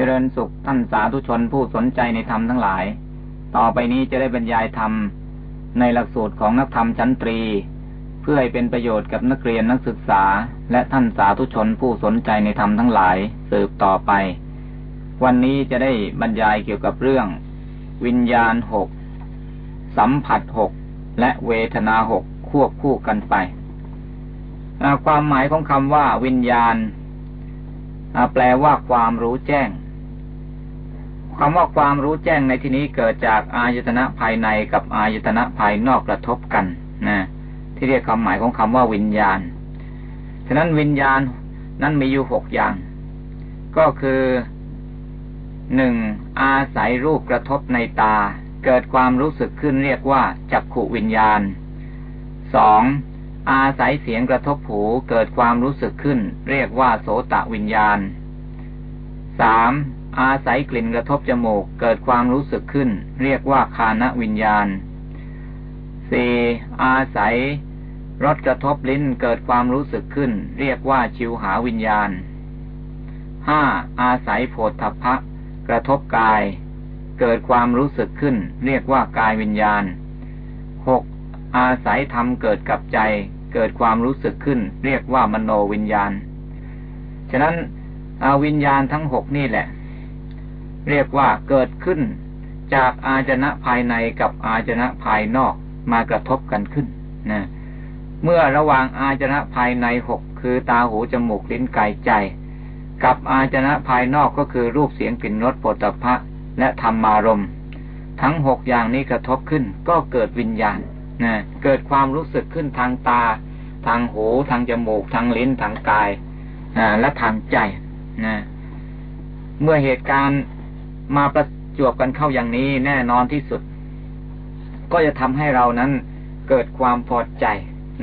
เจริญสุขท่านสาธุชนผู้สนใจในธรรมทั้งหลาย ต่อไปนี้จะได้บรรยายธรรม ในหลักสูตรของนักธรรมชั้นตรี เพื่อให้เป็นประโยชน์กับนักเรียนนักศึกษา และท่านสาธุชนผู้สนใจในธรรมทั้งหลายสืบต่อไป วันนี้จะได้บรรยายเกี่ยวกับเรื่อง วิญญาณหกสัมผัสหกและเวทนาหกควบคู่กันไป ความหมายของคำว่าวิญญาณแปลว่าความรู้แจ้ง คำว่าความรู้แจ้งในที่นี้เกิดจากอายตนะภายในกับอายตนะภายนอกกระทบกันนะที่เรียกคำหมายของคำว่าวิญญาณ ฉะนั้นวิญญาณนั้นมีอยู่หกอย่าง ก็คือหนึ่งอาศัยรูปกระทบในตา เกิดความรู้สึกขึ้นเรียกว่าจักขุวิญญาณสองอาศัยเสียงกระทบหูเกิดความรู้สึกขึ้น เรียกว่าโสตะวิญญาณสาม อาศัยกลิ่นกระทบจมูกเกิดความรู้สึกขึ้น เรียกว่าคานวิญญาณสี่อาศัยรสกระทบลิ้นเกิดความรู้สึกขึ้น เรียกว่าชิวหาวิญญาณห้าอาศัยโผฏฐพพะกระทบกาย เกิดความรู้สึกขึ้น เรียกว่ากายวิญญาณหกอาศัยธรรมเกิดกับใจ เกิดความรู้สึกขึ้น เรียกว่ามโนวิญญาณ ฉะนั้นอาวิญญาณทั้งหกนี่แหละ เรียกว่าเกิดขึ้น จากอาจนะภายในกับอาจนะภายนอกมากระทบกันขึ้นนะเมื่อระหว่างอาจนะภายในหกคือตาหูจมูกลิ้นกายใจ กับอาจนะภายนอกก็คือรูปเสียงกลิ่นรสปุถะพะและธรรมารมทั้งหกอย่างนี้กระทบขึ้น ก็เกิดวิญญาณนะเกิดความรู้สึกขึ้นทางตา ทางหูทางจมูก ทางลิ้นทางกายและทางใจนะเมื่อเหตุการณ์ มาประจวบกันเข้าอย่างนี้แน่นอนที่สุด ก็จะทำให้เรานั้นเกิดความพอใจ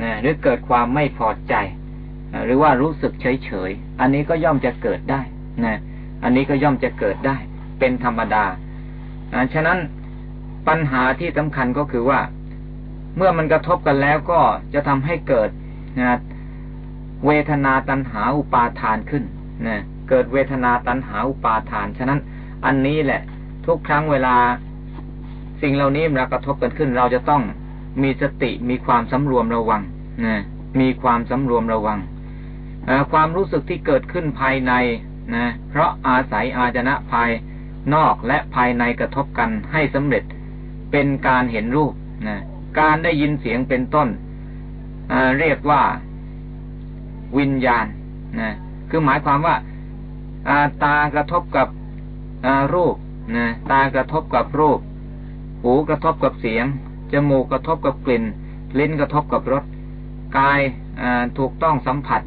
นะหรือเกิดความไม่พอใจ หรือว่ารู้สึกเฉยเฉยอันนี้ก็ย่อมจะเกิดได้นะอันนี้ก็ย่อมจะเกิดได้ เป็นธรรมดาฉะนั้นปัญหาที่สำคัญก็คือว่า เมื่อมันกระทบกันแล้วก็จะทำให้เกิดนะเวทนาตัณหาอุปาทานขึ้นนะเกิดเวทนาตัณหาอุปาทาน ฉะนั้น อันนี้แหละ ทุกครั้งเวลา สิ่งเหล่านี้มันกระทบกันขึ้น เราจะต้องมีสติมีความสำรวมระวังนะมีความสำรวมระวังความรู้สึกที่เกิดขึ้นภายในนะเพราะอาศัยอาจนะภายนอกและภายในกระทบกันให้สำเร็จเป็นการเห็นรูปนะการได้ยินเสียงเป็นต้นเรียกว่าวิญญาณนะคือหมายความว่าตากระทบกับ รูปนะตากระทบกับรูป หูกระทบกับเสียง จมูกกระทบกับกลิ่น ลิ้นกระทบกับรส กายถูกต้องสัมผัส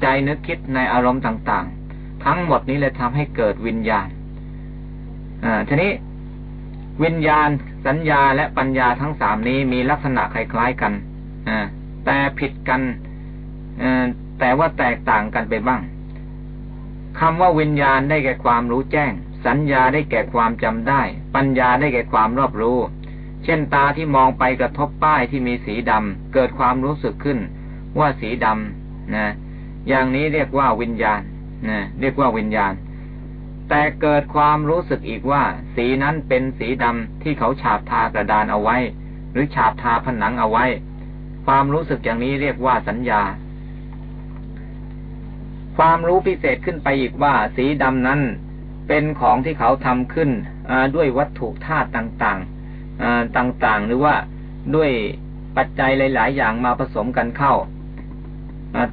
ใจนึกคิดในอารมณ์ต่างๆ ทั้งหมดนี้เลยทำให้เกิดวิญญาณทีนี้วิญญาณ สัญญาและปัญญาทั้งสามนี้มีลักษณะคล้ายๆกันแต่ผิดกันแต่ว่าแตกต่างกันไปบ้าง คำว่าวิญญาณได้แก่ความรู้แจ้ง สัญญาได้แก่ความจำได้ ปัญญาได้แก่ความรอบรู้ เช่นตาที่มองไปกระทบป้ายที่มีสีดำเกิดความรู้สึกขึ้น ว่าสีดำนะอย่างนี้เรียกว่าวิญญาณนะเรียกว่าวิญญาณ แต่เกิดความรู้สึกอีกว่า สีนั้นเป็นสีดำที่เขาฉาบทากระดานเอาไว้ หรือฉาบทาผนังเอาไว้ ความรู้สึกอย่างนี้เรียกว่าสัญญา ความรู้พิเศษขึ้นไปอีกว่าสีดำนั้น เป็นของที่เขาทำขึ้นด้วยวัตถุธาตุต่างๆต่างๆ หรือว่าด้วยปัจจัยหลาย ๆ อย่างมาผสมกันเข้า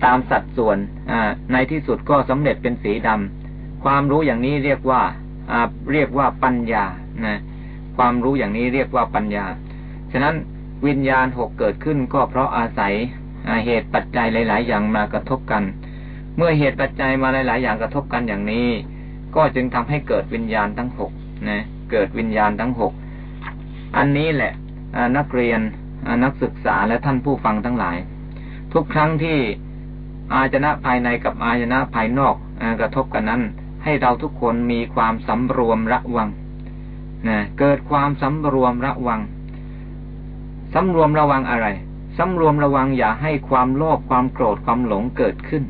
ตามสัดส่วนในที่สุดก็สำเร็จเป็นสีดำความรู้อย่างนี้เรียกว่าเรียกว่าปัญญานะความรู้อย่างนี้เรียกว่าปัญญา ฉะนั้นวิญญาณหกเกิดขึ้นก็เพราะอาศัยเหตุปัจจัยหลาย ๆ อย่างมากระทบกัน เมื่อเหตุปัจจัยมาหลาย ๆ อย่างกระทบกันอย่างนี้ ก็จึงทำให้เกิดวิญญาณทั้งหกนะเกิดวิญญาณทั้งหกอันนี้แหละนักเรียนนักศึกษาและท่านผู้ฟังทั้งหลาย ทุกครั้งที่อาจนะภายในกับอาจนะภายนอกกระทบกันนั้น ให้เราทุกคนมีความสำรวมระวังนะเกิดความสำรวมระวังสำรวมระวังอะไรสำรวมระวังอย่าให้ความโลภความโกรธความหลงเกิดขึ้น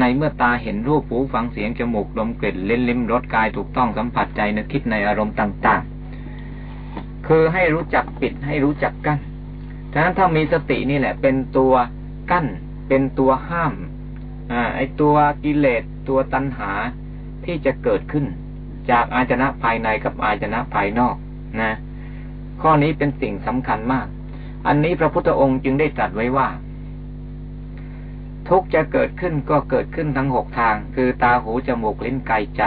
ในเมื่อตาเห็นรูปหูฟังเสียงจมูกลมกลิ่นเล่นลิ้มรสกายถูกต้องสัมผัสใจนึกคิดในอารมณ์ต่าง ๆ คือให้รู้จักปิดให้รู้จักกั้นฉะนั้นถ้ามีสตินี่แหละ เป็นตัวกั้น เป็นตัวห้ามอไอตัวกิเลสตัวตัณหาที่จะเกิดขึ้น จากอาจนะภายในกับอาจนะภายนอกนะ ข้อนี้เป็นสิ่งสำคัญมาก อันนี้พระพุทธองค์จึงได้ตรัสไว้ว่า ทุกจะเกิดขึ้นก็เกิดขึ้นทั้งหกทาง คือตาหูจมูกลิ้นกายใจ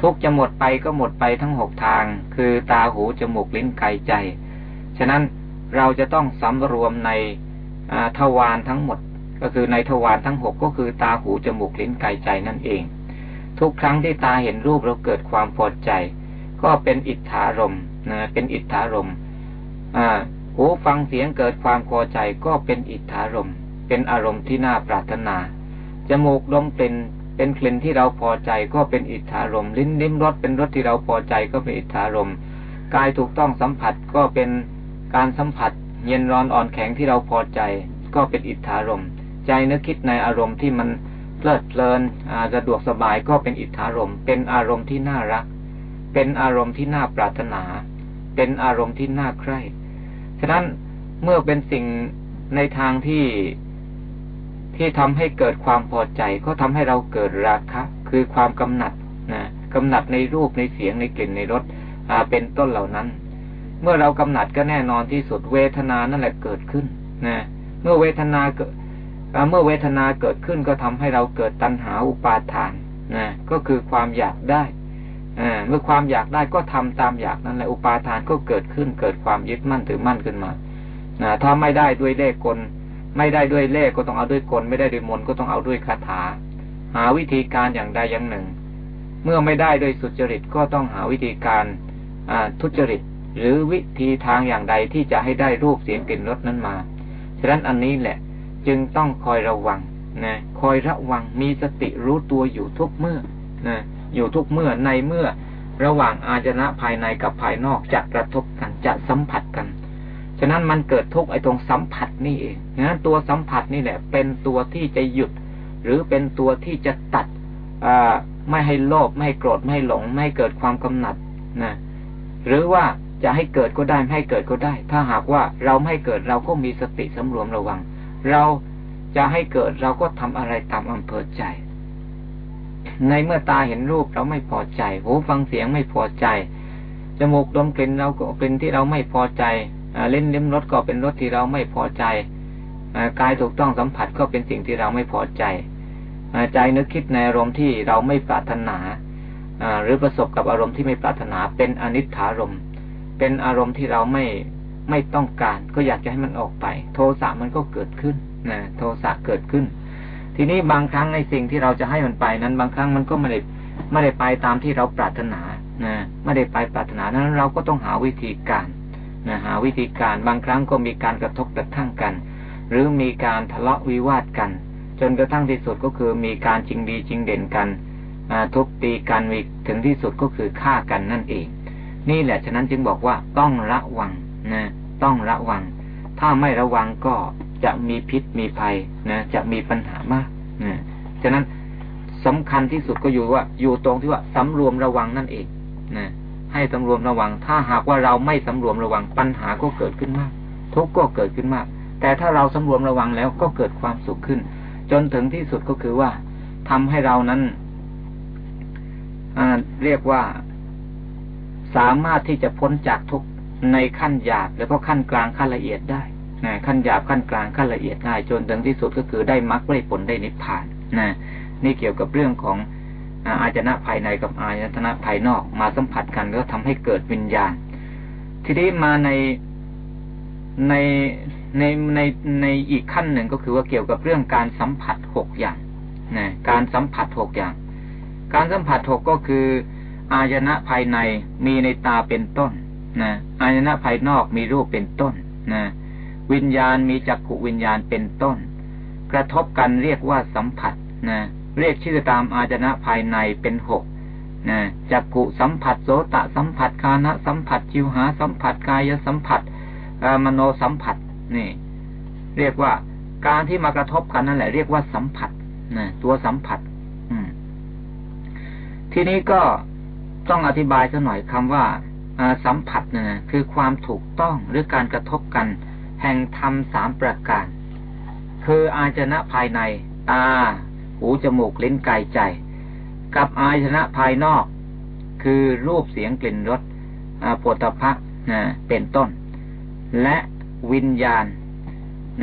ทุกจะหมดไปก็หมดไปทั้งหกทาง คือตาหูจมูกลิ้นกายใจ ฉะนั้นเราจะต้องสำรวมในทวารทั้งหมด ก็คือในทวารทั้งหกก็คือตาหูจมูกลิ้นกายใจนั่นเอง ทุกครั้งที่ตาเห็นรูปเราเกิดความพอใจ ก็เป็นอิทธารมนะเป็นอิทธารมหูฟังเสียงเกิดความพอใจก็เป็นอิทธารม เป็นอารมณ์ที่น่าปรารถนา จมูกลมเป็นเป็นกลิ่นที่เราพอใจก็เป็นอิทธารมลิ้นลิ้มรสเป็นรสที่เราพอใจก็เป็นอิทธารมกายถูกต้องสัมผัสก็เป็นการสัมผัส เย็นร้อนอ่อนแข็งที่เราพอใจ ก็เป็นอิทธารมใจนึกคิดในอารมณ์ที่มันเพลิดเพลินสะดวกสบายก็เป็นอิทธารมเป็นอารมณ์ที่น่ารัก เป็นอารมณ์ที่น่าปรารถนา เป็นอารมณ์ที่น่าใคร่ฉะนั้นเมื่อเป็นสิ่งในทางที่ ที่ทำให้เกิดความพอใจ ก็ทำให้เราเกิดราคะ คือความกำหนัดนะกำหนัดในรูปในเสียงในกลิ่นในรสเป็นต้นเหล่านั้น เมื่อเรากำหนัดก็แน่นอนที่สุดเวทนานั่นแหละเกิดขึ้นนะเมื่อเวทนาเกิดเมื่อเวทนาเกิดขึ้นก็ทำให้เราเกิดตัณหาอุปาทานนะก็คือความอยากได้เมื่อความอยากได้ก็ทำตามอยากนั่นแหละอุปาทานก็เกิดขึ้นเกิดความยึดมั่นถือมั่นขึ้นมานะถ้าไม่ได้ด้วยเลขกล ไม่ได้ด้วยเลขก็ต้องเอาด้วยกล ไม่ได้ด้วยมนก็ต้องเอาด้วยคาถา หาวิธีการอย่างใดอย่างหนึ่ง เมื่อไม่ได้ด้วยสุจริตก็ต้องหาวิธีการทุจริต หรือวิธีทางอย่างใดที่จะให้ได้รูปเสียงกลิ่นรสนั้นมาฉะนั้นอันนี้แหละ จึงต้องคอยระวังนะคอยระวังมีสติรู้ตัวอยู่ทุกเมื่อนะอยู่ทุกเมื่อในเมื่อระหว่างอาจนะภายในกับภายนอกจะกระทบกันจะสัมผัสกัน ฉะนั้นมันเกิดทุกไอ้ตรงสัมผัสนี่เองนั้นตัวสัมผัสนี่แหละ เป็นตัวที่จะหยุด หรือเป็นตัวที่จะตัดไม่ให้โลภไม่ให้โกรธไม่ให้หลง ไม่ให้เกิดความกำหนัดนะหรือว่าจะให้เกิดก็ได้ไม่ให้เกิดก็ได้ ถ้าหากว่าเราไม่เกิดเราก็มีสติสำรวมระวัง เราจะให้เกิดเราก็ทำอะไรตามอำเภอใจ ในเมื่อตาเห็นรูปเราไม่พอใจหูฟังเสียงไม่พอใจจมูกดมกลิ่นเราก็เป็นที่เราไม่พอใจ เล่นลิ้มรสก็เป็นรสที่เราไม่พอใจกายถูกต้องสัมผัสก็เป็นสิ่งที่เราไม่พอใจใจนึกคิดในอารมณ์ที่เราไม่ปรารถนาหรือประสบกับอารมณ์ที่ไม่ปรารถนา เป็นอนิจฐารมเป็นอารมณ์ที่เราไม่ไม่ต้องการ ก็อยากจะให้มันออกไป โทสะมันก็เกิดขึ้นนะโทสะเกิดขึ้น ทีนี้บางครั้งในสิ่งที่เราจะให้มันไปนั้น บางครั้งมันก็ไม่ได้ไม่ได้ไปตามที่เราปรารถนานะไม่ได้ไปปรารถนานั้นเราก็ต้องหาวิธีการ นะหาวิธีการบางครั้งก็มีการกระทบกระทั่งกัน หรือมีการทะเลาะวิวาทกัน จนกระทั่งที่สุดก็คือมีการจริงดีจริงเด่นกันทุบตีกันมีถึงที่สุดก็คือฆ่ากันนั่นเอง นี่แหละฉะนั้นจึงบอกว่าต้องระวังนะต้องระวัง ถ้าไม่ระวังก็จะมีพิษมีภัยนะจะมีปัญหามากนะฉะนั้นสำคัญที่สุดก็อยู่ว่าอยู่ตรงที่ว่าสำรวมระวังนั่นเองนะ ให้สำรวมระวัง ถ้าหากว่าเราไม่สำรวมระวังปัญหาก็เกิดขึ้นมาก ทุกข์ก็เกิดขึ้นมาก แต่ถ้าเราสำรวมระวังแล้วก็เกิดความสุขขึ้น จนถึงที่สุดก็คือว่าทำให้เรานั้นเรียกว่าสามารถที่จะพ้นจากทุกในขั้นหยาบแล้วก็ขั้นกลางขั้นละเอียดได้นะขั้นหยาบขั้นกลางขั้นละเอียดได้จนถึงที่สุดก็คือได้มรรคได้ผลได้นิพพานนะนี่เกี่ยวกับเรื่องของ อาจนะภายในกับอาจนะภายนอกมาสัมผัสกันแล้วทำให้เกิดวิญญาณ ทีนี้มาในในในในในอีกขั้นหนึ่งก็คือว่าเกี่ยวกับเรื่องการสัมผัสหกอย่างนะการสัมผัสหกอย่าง การสัมผัสหกก็คือ อายนะภายในมีในตาเป็นต้นนะอายนะภายนอกมีรูปเป็นต้นนะวิญญาณมีจักขุวิญญาณเป็นต้น กระทบกันเรียกว่าสัมผัสนะ เรียกชื่อตามอายนะภายในเป็นหกนะจักขุสัมผัสโสตสัมผัสคานะสัมผัสจิวหาสัมผัสกายสัมผัสมโนสัมผัสนี่ เรียกว่าการที่มากระทบกันนั่นแหละเรียกว่าสัมผัสนะตัวสัมผัส อืม ทีนี้ก็ต้องอธิบายสักหน่อยคำว่าสัมผัสนะคือความถูกต้องหรือการกระทบกัน แห่งธรรมสามประการ คืออาจนะภายใน ตา หูจมูกลิ้นกายใจ กับอาจนะภายนอก คือรูปเสียงกลิ่นรสปวดตะพักนะเป็นต้น และวิญญาณ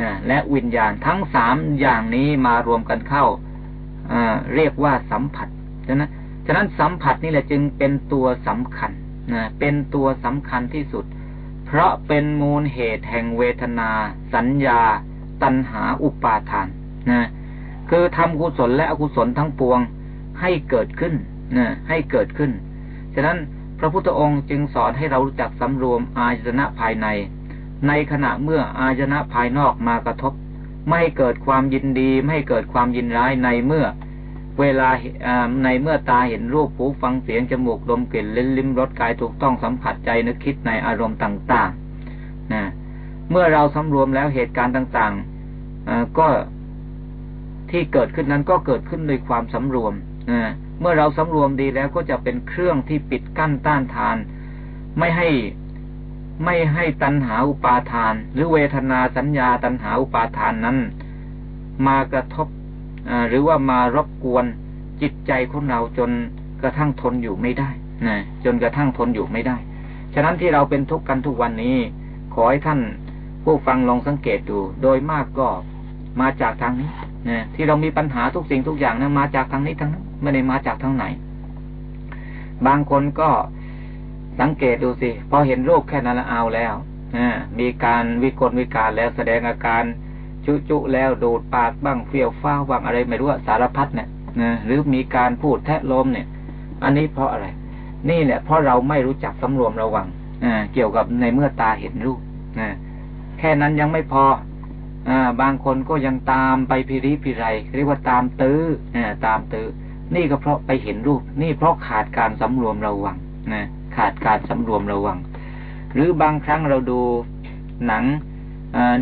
นะและวิญญาณทั้งสามอย่างนี้มารวมกันเข้าเรียกว่าสัมผัสฉะนั้นฉะนั้นสัมผัสนี่แหละจึงเป็นตัวสำคัญนะเป็นตัวสำคัญที่สุด เพราะเป็นมูลเหตุแห่งเวทนา สัญญา ตัณหาอุปาทานนะ คือทำกุศลและอกุศลทั้งปวงให้เกิดขึ้นนะให้เกิดขึ้น ฉะนั้นพระพุทธองค์จึงสอนให้เรารู้จักสำรวมอาจนะภายใน ในขณะเมื่ออาจนะภายนอกมากระทบ ไม่เกิดความยินดี ไม่เกิดความยินร้ายในเมื่อเวลาในเมื่อตาเห็นรูปหูฟังเสียงจมูกลมกลิ่นลิ้นลิ้มรสกายถูกต้องสัมผัสใจนึกคิดในอารมณ์ต่าง ๆ นะ เมื่อเราสำรวมแล้วเหตุการณ์ต่าง ๆก็ ที่เกิดขึ้นนั้นก็เกิดขึ้นโดยความสำรวมเมื่อเราสำรวมดีแล้วก็จะเป็นเครื่องที่ปิดกั้นต้านทาน ไม่ให้ไม่ให้ตัณหาอุปาทาน หรือเวทนาสัญญาตัณหาอุปาทานนั้น มากระทบหรือว่ามารบกวนจิตใจของเราจนกระทั่งทนอยู่ไม่ได้นะจนกระทั่งทนอยู่ไม่ได้ ฉะนั้นที่เราเป็นทุกข์กันทุกวันนี้ ขอให้ท่านผู้ฟังลองสังเกตดู โดยมากก็มาจากทางนี้ นะที่เรามีปัญหาทุกสิ่งทุกอย่างนะมาจากทางนี้ทั้งนั้นไม่ได้มาจากทางไหน บางคนก็สังเกตดูสิพอเห็นโรคแค่นั้นละเอาแล้วนะมีการวิกลวิการแล้วแสดงอาการจุจุแล้วดูดปากบ้างเฟี้ยวฟ้าวบ้างอะไรไม่รู้สารพัดเนี่ยนะหรือมีการพูดแทะลมเนี่ย อันนี้เพราะอะไร นี่แหละเพราะเราไม่รู้จักสำรวมระวังอ่าเกี่ยวกับในเมื่อตาเห็นรูปนะแค่นั้นยังไม่พอ บางคนก็ยังตามไปพิริพิไรเรียกว่าตามตื้อตามตื้อนี่ก็เพราะไปเห็นรูป นี่เพราะขาดการสำรวมระวังนะขาดการสำรวมระวัง หรือบางครั้งเราดูหนัง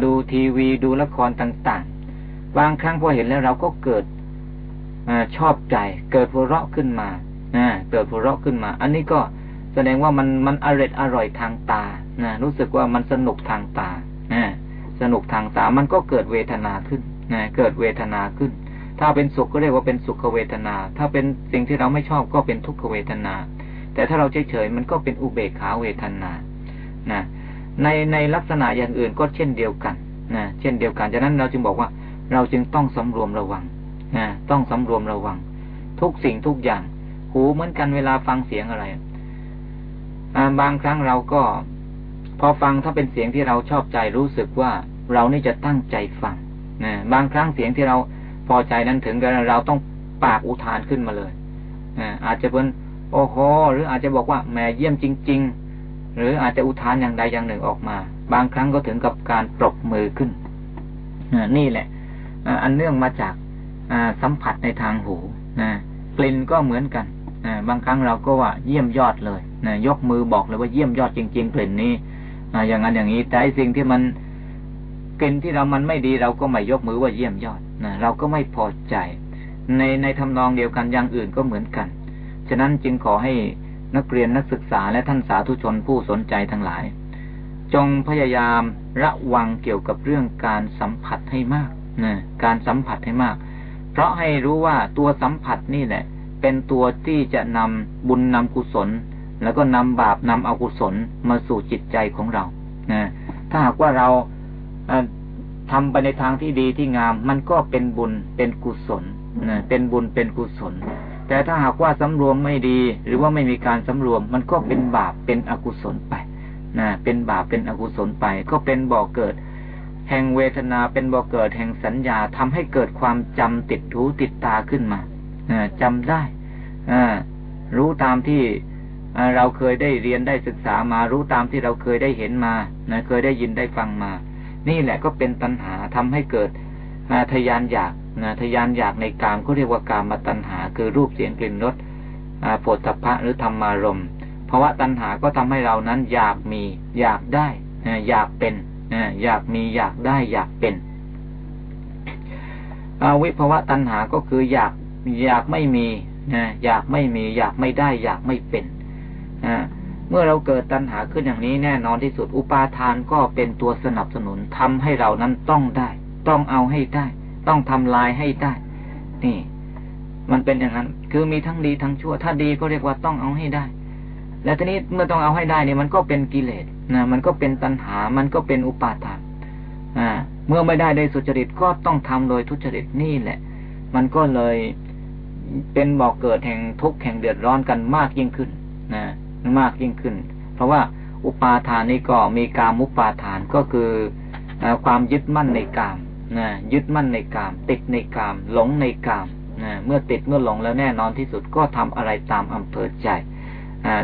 ดูทีวีดูละครต่าง ๆ บางครั้งพอเห็นแล้วเราก็เกิดอชอบใจ เกิดหัวเราะขึ้นมาเกิดหัวเราะขึ้นมา อันนี้ก็แสดงว่ามันมันอร่อยอร่อยทางตานะรู้สึกว่ามันสนุกทางตา สนุกทางตา มันก็เกิดเวทนาขึ้นนะเกิดเวทนาขึ้น ถ้าเป็นสุขก็เรียกว่าเป็นสุขเวทนา ถ้าเป็นสิ่งที่เราไม่ชอบก็เป็นทุกขเวทนา แต่ถ้าเราเฉยๆมันก็เป็นอุเบกขาเวทนานะในในลักษณะอย่างอื่นก็เช่นเดียวกันนะเช่นเดียวกันฉะนั้นเราจึงบอกว่าเราจึงต้องสำรวมระวังนะต้องสำรวมระวัง ทุกสิ่งทุกอย่าง หูเหมือนกันเวลาฟังเสียงอะไรบางครั้งเราก็ พอฟังถ้าเป็นเสียงที่เราชอบใจรู้สึกว่าเรานี่จะตั้งใจฟังนะบางครั้งเสียงที่เราพอใจนั้นถึงกันเราต้องปากอุทานขึ้นมาเลยอาจจะเป็นโอ้โหหรืออาจจะบอกว่าแหมเยี่ยมจริง ๆ หรืออาจจะอุทานอย่างใดอย่างหนึ่งออกมา บางครั้งก็ถึงกับการปรบมือขึ้นนี่แหละอันเนื่องมาจากสัมผัสในทางหูนะกลิ่นก็เหมือนกันบางครั้งเราก็ว่าเยี่ยมยอดเลยนะยกมือบอกเลยว่าเยี่ยมยอดจริง ๆ กลิ่นนี้ อย่างนั้นอย่างนี้ แต่สิ่งที่มันกลิ่นที่เรามันไม่ดีเราก็ไม่ยกมือว่าเยี่ยมยอดนะเราก็ไม่พอใจ ในในทำนองเดียวกันอย่างอื่นก็เหมือนกัน ฉะนั้นจึงขอให้นักเรียนนักศึกษาและท่านสาธุชนผู้สนใจทั้งหลาย จงพยายามระวังเกี่ยวกับเรื่องการสัมผัสให้มากนะการสัมผัสให้มาก เพราะให้รู้ว่าตัวสัมผัสนี่แหละ เป็นตัวที่จะนำบุญนำกุศล แล้วก็นำบาปนำอกุศลมาสู่จิตใจของเรานะถ้าหากว่าเราทำไปในทางที่ดีที่งาม มันก็เป็นบุญเป็นกุศลนะเป็นบุญเป็นกุศล แต่ถ้าหากว่าสำรวมไม่ดี หรือว่าไม่มีการสำรวม มันก็เป็นบาปเป็นอกุศลไปนะเป็นบาปเป็นอกุศลไป ก็เป็นบ่อเกิด แห่งเวทนาเป็นบ่อเกิดแห่งสัญญาทำให้เกิดความจำติดหูติดตาขึ้นมาจำได้รู้ตามที่ เราเคยได้เรียนได้ศึกษามารู้ตามที่เราเคยได้เห็นมานะเคยได้ยินได้ฟังมา นี่แหละก็เป็นตัณหาทำให้เกิดทยานอยากนะทยานอยากในกามก็เรียกว่ากามมาตัณหา คือรูปเสียงกลิ่นรสโผฏฐัพพะหรือธรรมารมเพราะว่าตัณหาก็ทำให้เรานั้นอยากมี อยากได้อยากเป็นอยากมีอยากได้อยากเป็นวิภวะตัณหาก็คืออยากอยากไม่มีอยากไม่มี อยากไม่ได้ อยากไม่เป็น เมื่อเราเกิดตัณหาขึ้นอย่างนี้แน่นอนที่สุด อุปาทานก็เป็นตัวสนับสนุนทำให้เรานั้นต้องได้ ต้องเอาให้ได้ ต้องทำลายให้ได้ นี่ มันเป็นอย่างนั้น คือมีทั้งดีทั้งชั่ว ถ้าดีก็เรียกว่าต้องเอาให้ได้ แล้วทีนี้เมื่อต้องเอาให้ได้เนี่ยมันก็เป็นกิเลสนะมันก็เป็นตัณหา มันก็เป็นอุปาทาน อ่า เมื่อไม่ได้โดยสุจริตก็ต้องทำโดยทุจริตนี่แหละ มันก็เลยเป็นบอกเกิดแห่งทุกข์แห่งเดือดร้อนกันมากยิ่งขึ้น นะ มากยิ่งขึ้น เพราะว่าอุปาทานนี่ก็มีกามุปาทานก็คือความยึดมั่นในกามนะยึดมั่นในกาม ติดในกาม หลงในกามนะเมื่อติดเมื่อหลงแล้วแน่นอนที่สุดก็ทำอะไรตามอำเภอใจ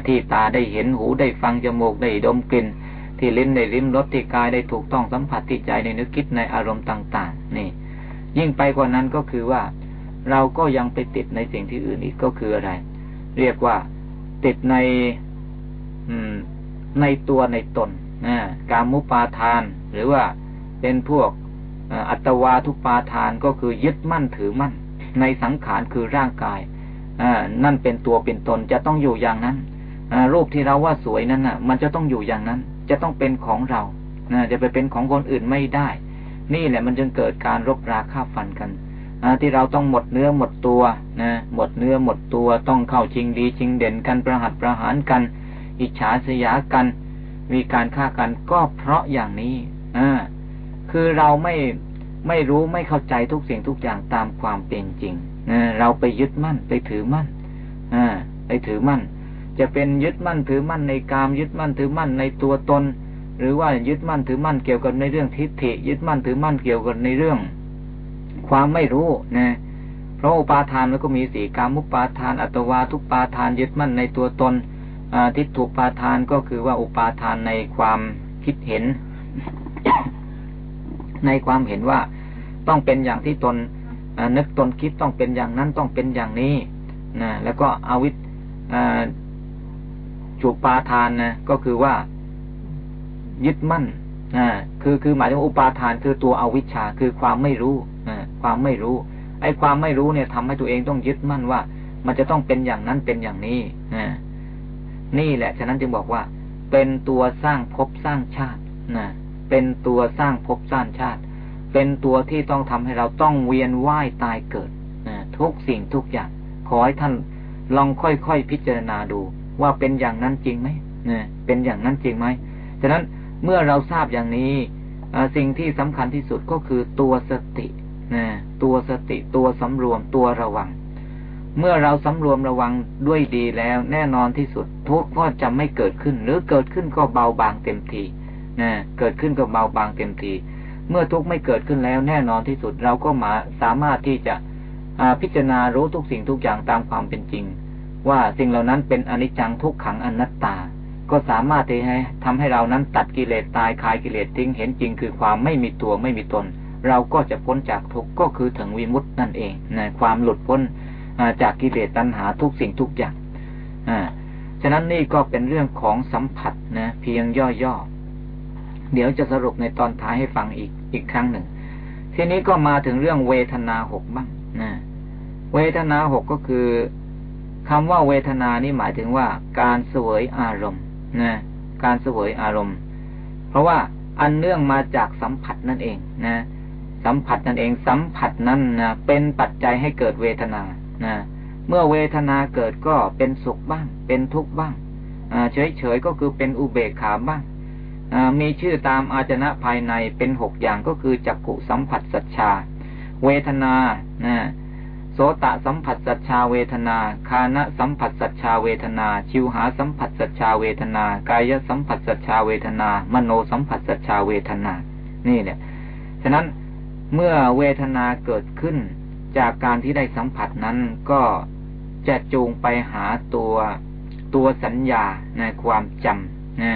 ที่ตาได้เห็นหูได้ฟังจมูกได้ดมกลิ่นที่ลิ้นได้ลิ้มรสที่กายได้ถูกต้องสัมผัสที่ใจในนึกคิดในอารมณ์ต่าง ๆ นี่ ยิ่งไปกว่านั้นก็คือว่า เราก็ยังไปติดในสิ่งที่อื่นอีกก็คืออะไร เรียกว่าติดใน ในตัวในตนการมุปาทาน หรือว่าเป็นพวกอัตวาทุปาทานก็คือยึดมั่นถือมั่น ในสังขารคือร่างกายนั่นเป็นตัวเป็นตนจะต้องอยู่อย่างนั้นรูปที่เราว่าสวยนั้นน่ะ มันจะต้องอยู่อย่างนั้น จะต้องเป็นของเราจะไปเป็นของคนอื่นไม่ได้ นี่แหละมันจึงเกิดการรบราฆ่าฟันกันที่เราต้องหมดเนื้อหมดตัวนะหมดเนื้อหมดตัวต้องเข้าชิงดีชิงเด่นกันประหัตประหารกัน อิจฉาสยากัน มีการฆ่ากันก็เพราะอย่างนี้อ่าคือเราไม่ไม่รู้ไม่เข้าใจทุกสิ่งทุกอย่างตามความเป็นจริงเราไปยึดมั่นไปถือมั่นอ่าไปถือมั่น จะเป็นยึดมั่นถือมั่นในกามยึดมั่นถือมั่นในตัวตน หรือว่ายึดมั่นถือมั่นเกี่ยวกับในเรื่องทิฏฐิ ยึดมั่นถือมั่นเกี่ยวกับในเรื่อง ความไม่รู้นะเพราะอุปาทานแล้วก็มีสีกามุปาทาน อัตวาทุปาทานยึดมั่นในตัวตน ทิฏฐุปาทานก็คือว่าอุปาทานในความคิดเห็น ในความเห็นว่าต้องเป็นอย่างที่ตนนึกตนคิดต้องเป็นอย่างนั้นต้องเป็นอย่างนี้นะแล้วก็อวิชจุปาทานนะก็คือว่ายึดมั่นนะคือคือหมายถึงอุปาทานคือตัวอวิชชาคือความไม่รู้ความไม่รู้ ไอ้ความไม่รู้เนี่ยทำให้ตัวเองต้องยึดมั่นว่า มันจะต้องเป็นอย่างนั้นเป็นอย่างนี้ นี่แหละ ฉะนั้นจึงบอกว่า เป็นตัวสร้างภพสร้างชาตินะเป็นตัวสร้างภพสร้างชาติ เป็นตัวที่ต้องทำให้เราต้องเวียนว่ายตายเกิดนะทุกสิ่งทุกอย่าง ขอให้ท่านลองค่อยๆพิจารณาดู ว่าเป็นอย่างนั้นจริงไหมนะเป็นอย่างนั้นจริงไหมฉะนั้นเมื่อเราทราบอย่างนี้สิ่งที่สำคัญที่สุดก็คือตัวสตินะตัวสติตัวสำรวมตัวระวัง เมื่อเราสำรวมระวังด้วยดีแล้วแน่นอนที่สุด ทุกข์ก็จะไม่เกิดขึ้น หรือเกิดขึ้นก็เบาบางเต็มทีนะเกิดขึ้นก็เบาบางเต็มที เมื่อทุกข์ไม่เกิดขึ้นแล้ว แน่นอนที่สุดเราก็มาสามารถที่จะพิจารณารู้ทุกสิ่งทุกอย่างตามความเป็นจริง ว่าสิ่งเหล่านั้นเป็นอนิจจังทุกขังอนัตตา ก็สามารถที่ให้ทำให้เรานั้นตัดกิเลสตายคลายกิเลสทิ้งเห็นจริง คือความไม่มีตัวไม่มีตน เราก็จะพ้นจากทุกข์ก็คือถึงวิมุตตินั่นเองนะความหลุดพ้น จากกิเลสตัณหาทุกสิ่งทุกอย่างฉะนั้นนี่ก็เป็นเรื่องของสัมผัสนะเพียงย่อๆ เดี๋ยวจะสรุปในตอนท้ายให้ฟังอีกอีกครั้งหนึ่ง ทีนี้ก็มาถึงเรื่องเวทนาหกบ้างนะเวทนาหกก็คือคำว่าเวทนานี่หมายถึงว่าการสวยอารมณ์นะการสวยอารมณ์ เพราะว่าอันเนื่องมาจากสัมผัสนั่นเองนะสัมผัสนั่นเองสัมผัสนั้นนะเป็นปัจจัยให้เกิดเวทนา นะเมื่อเวทนาเกิดก็เป็นสุขบ้าง เป็นทุกข์บ้างเฉยเฉยก็คือเป็นอุเบกขาบ้างมีชื่อตามอาจนะภายในเป็นหกอย่างก็คือจักขุสัมผัสสัจชา เวทนานะโสตสัมผัสสัจชาเวทนา คานะสัมผัสสัจชาเวทนา ชิวหาสัมผัสสัจชาเวทนา กายสัมผัสสัจชาเวทนา มโนสัมผัสสัจชาเวทนา นี่เนี่ย ฉะนั้นเมื่อเวทนาเกิดขึ้น จากการที่ได้สัมผัสนั้นก็จะจูงไปหาตัวตัวสัญญาในความจำนะ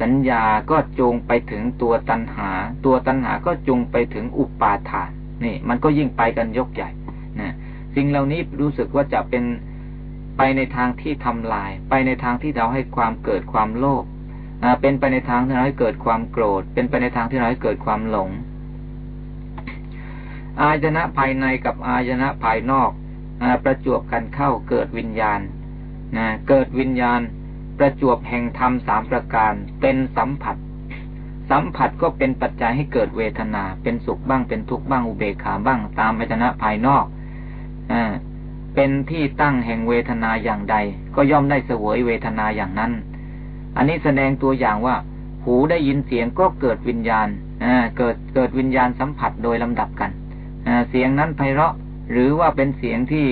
สัญญาก็จูงไปถึงตัวตัณหา ตัวตัณหาก็จูงไปถึงอุปาทาน นี่ มันก็ยิ่งไปกันยกใหญ่นะสิ่งเหล่านี้รู้สึกว่าจะเป็นไปในทางที่ทำลาย ไปในทางที่เราให้ความเกิดความโลภเป็นไปในทางที่เราให้เกิดความโกรธ เป็นไปในทางที่เราให้เกิดความหลง อายนะภายในกับอายนะภายนอกอประจวบกันเข้าเกิดวิญญาณนะเกิดวิญญาณ ประจวบแห่งธรรมสามประการ เป็นสัมผัส สัมผัสก็เป็นปัจจัยให้เกิดเวทนา เป็นสุขบ้างเป็นทุกข์บ้างอุเบกขาบ้างตามอายนะภายนอกอเป็นที่ตั้งแห่งเวทนาอย่างใด ก็ย่อมได้เสวยเวทนาอย่างนั้น อันนี้แสดงตัวอย่างว่า หูได้ยินเสียงก็เกิดวิญญาณเกิดเกิดวิญญาณสัมผัสโดยลำดับกัน เสียงนั้นไพเราะ หรือว่าเป็นเสียงที่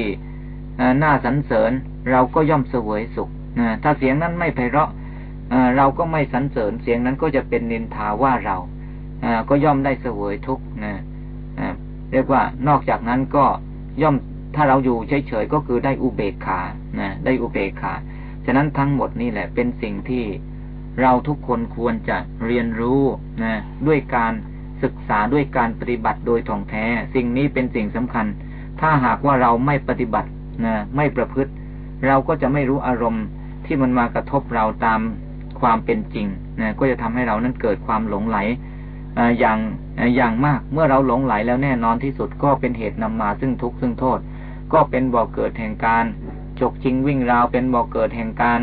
น่าสรรเสริญ เราก็ย่อมเสวยสุขถ้าเสียงนั้นไม่ไพเราะเราก็ไม่สรรเสริญเสียงนั้นก็จะเป็นนินทาว่าเราก็ย่อมได้เสวยทุกข์เรียกว่านอกจากนั้นก็ย่อมถ้าเราอยู่เฉยๆก็คือได้อุเบกขาได้อุเบกขาฉะนั้นทั้งหมดนี่แหละเป็นสิ่งที่เราทุกคนควรจะเรียนรู้นะด้วยการ ศึกษาด้วยการปฏิบัติโดยท่องแท้ สิ่งนี้เป็นสิ่งสำคัญ ถ้าหากว่าเราไม่ปฏิบัตินะไม่ประพฤติ เราก็จะไม่รู้อารมณ์ที่มันมากระทบเราตามความเป็นจริงนะก็จะทำให้เรานั้นเกิดความหลงไหลอย่างอย่างมากเมื่อเราหลงไหลแล้วแน่นอนที่สุดก็เป็นเหตุนำมาซึ่งทุกข์ซึ่งโทษ ก็เป็นบ่อกเกิดแห่งการจกจิงวิ่งราวเป็นบ่อกเกิดแห่งการ